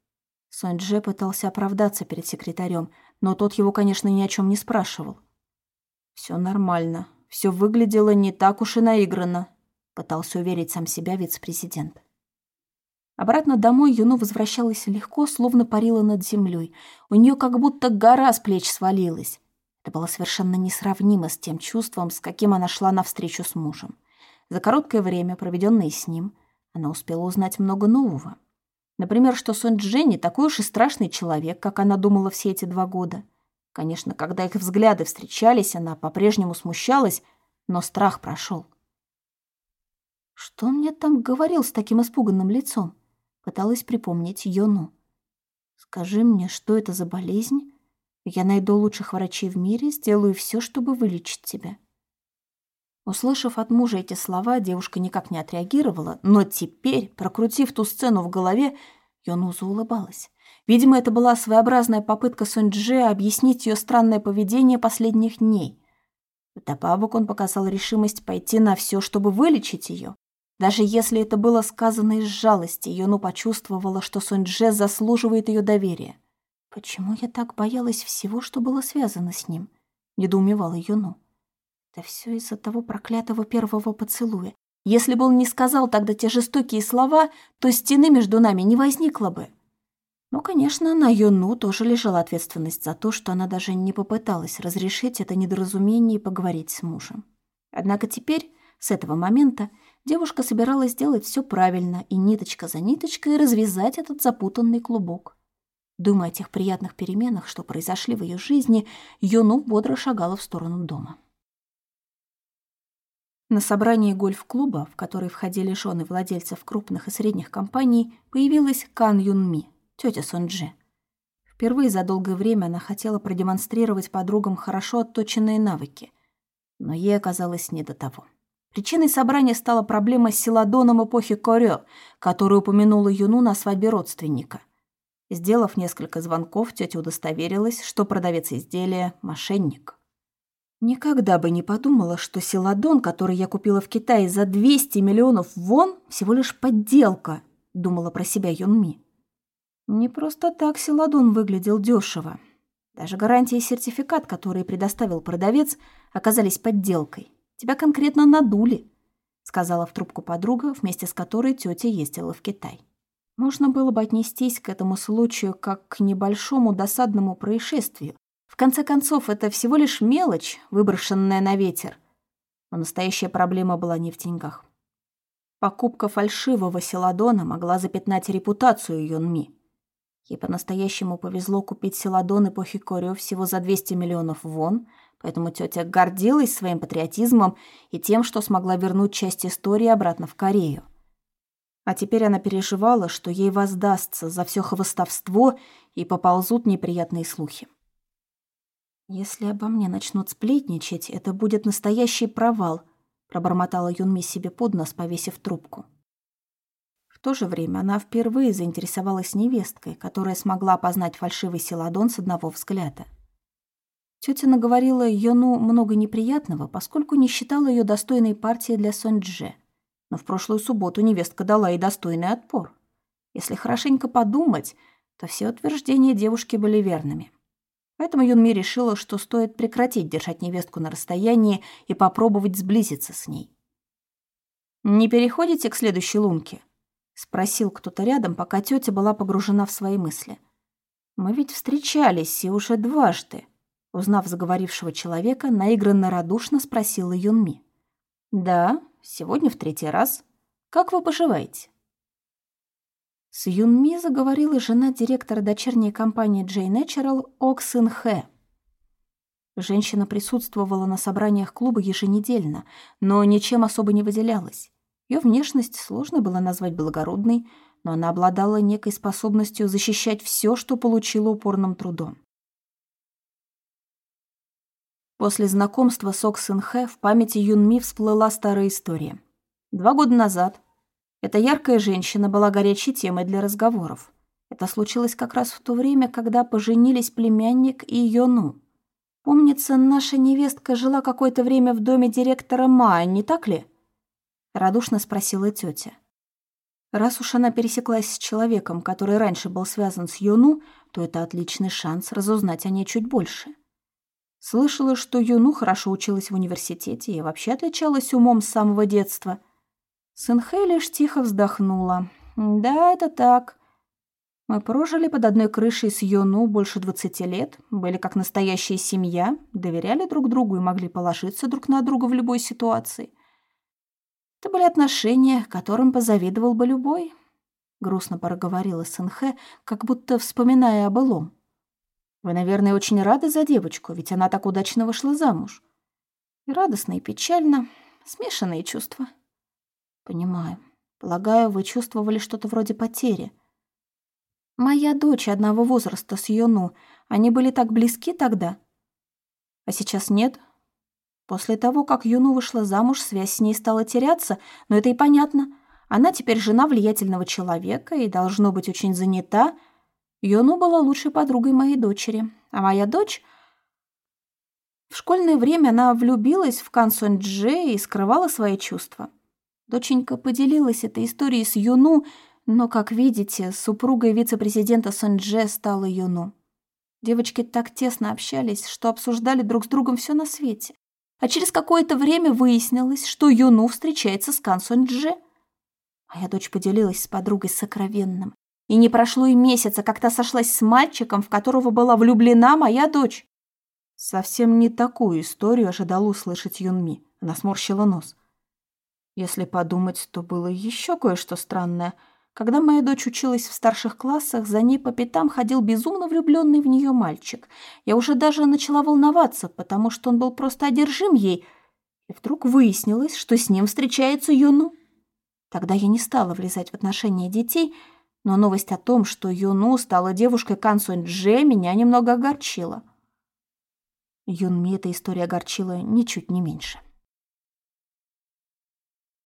Сонь-Дже пытался оправдаться перед секретарем, но тот его, конечно, ни о чем не спрашивал. Все нормально, все выглядело не так уж и наигранно, пытался уверить сам себя вице-президент. Обратно домой Юну возвращалась легко, словно парила над землей. У нее как будто гора с плеч свалилась. Это было совершенно несравнимо с тем чувством, с каким она шла навстречу с мужем. За короткое время, проведенное с ним, она успела узнать много нового. Например, что Сон Джен не такой уж и страшный человек, как она думала все эти два года. Конечно, когда их взгляды встречались, она по-прежнему смущалась, но страх прошел. Что мне там говорил с таким испуганным лицом? Пыталась припомнить Йону. «Скажи мне, что это за болезнь? Я найду лучших врачей в мире, сделаю все, чтобы вылечить тебя». Услышав от мужа эти слова, девушка никак не отреагировала, но теперь, прокрутив ту сцену в голове, Йону заулыбалась. Видимо, это была своеобразная попытка Сунь-Дже объяснить ее странное поведение последних дней. Вдобавок он показал решимость пойти на все, чтобы вылечить ее. Даже если это было сказано из жалости, Юну почувствовала, что Сунь-Дже заслуживает ее доверия. «Почему я так боялась всего, что было связано с ним?» — недоумевала Юну. «Это все из-за того проклятого первого поцелуя. Если бы он не сказал тогда те жестокие слова, то стены между нами не возникло бы». Но, конечно, на Юну тоже лежала ответственность за то, что она даже не попыталась разрешить это недоразумение и поговорить с мужем. Однако теперь, с этого момента, девушка собиралась сделать все правильно и ниточка за ниточкой развязать этот запутанный клубок. Думая о тех приятных переменах, что произошли в ее жизни, Юну бодро шагала в сторону дома. На собрании гольф-клуба, в который входили жены владельцев крупных и средних компаний, появилась Кан Юн Ми, тетя Сунджи. Впервые за долгое время она хотела продемонстрировать подругам хорошо отточенные навыки, но ей оказалось не до того. Причиной собрания стала проблема с селадоном эпохи Корё, которую упомянула Юну на свадьбе родственника. Сделав несколько звонков, тетя удостоверилась, что продавец изделия – мошенник. Никогда бы не подумала, что селадон, который я купила в Китае за 200 миллионов вон, всего лишь подделка, думала про себя Юнми. Не просто так селадон выглядел дешево. Даже гарантия и сертификат, которые предоставил продавец, оказались подделкой. Тебя конкретно надули», — сказала в трубку подруга, вместе с которой тетя ездила в Китай. Можно было бы отнестись к этому случаю как к небольшому досадному происшествию. В конце концов, это всего лишь мелочь, выброшенная на ветер. Но настоящая проблема была не в деньгах. Покупка фальшивого селадона могла запятнать репутацию Юнми. Ей по-настоящему повезло купить селадон эпохи Корё всего за 200 миллионов вон, поэтому тетя гордилась своим патриотизмом и тем, что смогла вернуть часть истории обратно в Корею. А теперь она переживала, что ей воздастся за все хвостовство и поползут неприятные слухи. «Если обо мне начнут сплетничать, это будет настоящий провал», пробормотала Юнми себе под нос, повесив трубку. То же время она впервые заинтересовалась невесткой, которая смогла опознать фальшивый селадон с одного взгляда. Тетя наговорила Йону много неприятного, поскольку не считала ее достойной партией для Сонь-Дже. Но в прошлую субботу невестка дала ей достойный отпор. Если хорошенько подумать, то все утверждения девушки были верными. Поэтому Юнми решила, что стоит прекратить держать невестку на расстоянии и попробовать сблизиться с ней. «Не переходите к следующей лунке?» — спросил кто-то рядом, пока тетя была погружена в свои мысли. Мы ведь встречались и уже дважды. Узнав заговорившего человека, наигранно радушно спросила Юнми. «Да, сегодня в третий раз. Как вы поживаете?» С Юнми заговорила жена директора дочерней компании J Natural Ок Сын Хэ. Женщина присутствовала на собраниях клуба еженедельно, но ничем особо не выделялась. Ее внешность сложно было назвать благородной, но она обладала некой способностью защищать все, что получила упорным трудом. После знакомства с Оксенхэ в памяти Юнми всплыла старая история. Два года назад эта яркая женщина была горячей темой для разговоров. Это случилось как раз в то время, когда поженились племянник и Йону. Помнится, наша невестка жила какое-то время в доме директора Ма, не так ли? Радушно спросила тетя. Раз уж она пересеклась с человеком, который раньше был связан с Йону, то это отличный шанс разузнать о ней чуть больше. Слышала, что Юну хорошо училась в университете и вообще отличалась умом с самого детства. Сынхэ лишь тихо вздохнула. «Да, это так. Мы прожили под одной крышей с Юну больше двадцати лет, были как настоящая семья, доверяли друг другу и могли положиться друг на друга в любой ситуации. Это были отношения, которым позавидовал бы любой», — грустно проговорила Сынхэ, как будто вспоминая о былом. Вы, наверное, очень рады за девочку, ведь она так удачно вышла замуж. И радостно, и печально. Смешанные чувства. Понимаю. Полагаю, вы чувствовали что-то вроде потери. Моя дочь одного возраста с Йону. Они были так близки тогда. А сейчас нет. После того, как Юну вышла замуж, связь с ней стала теряться, но это и понятно. Она теперь жена влиятельного человека и должно быть очень занята — Йону была лучшей подругой моей дочери, а моя дочь... В школьное время она влюбилась в Кан Сон Дже и скрывала свои чувства. Доченька поделилась этой историей с Юну, но, как видите, супругой вице-президента Сон Дже стала Юну. Девочки так тесно общались, что обсуждали друг с другом все на свете. А через какое-то время выяснилось, что Юну встречается с Кан Сон Дже. Моя дочь поделилась с подругой сокровенным. И не прошло и месяца, как та сошлась с мальчиком, в которого была влюблена моя дочь. Совсем не такую историю ожидал услышать Юнми. Она сморщила нос. Если подумать, то было еще кое-что странное. Когда моя дочь училась в старших классах, за ней по пятам ходил безумно влюбленный в нее мальчик. Я уже даже начала волноваться, потому что он был просто одержим ей. И вдруг выяснилось, что с ним встречается Юну. Тогда я не стала влезать в отношения детей, но новость о том, что Юну стала девушкой Кансунь Дже, меня немного огорчила. Юнми эта история огорчила ничуть не меньше.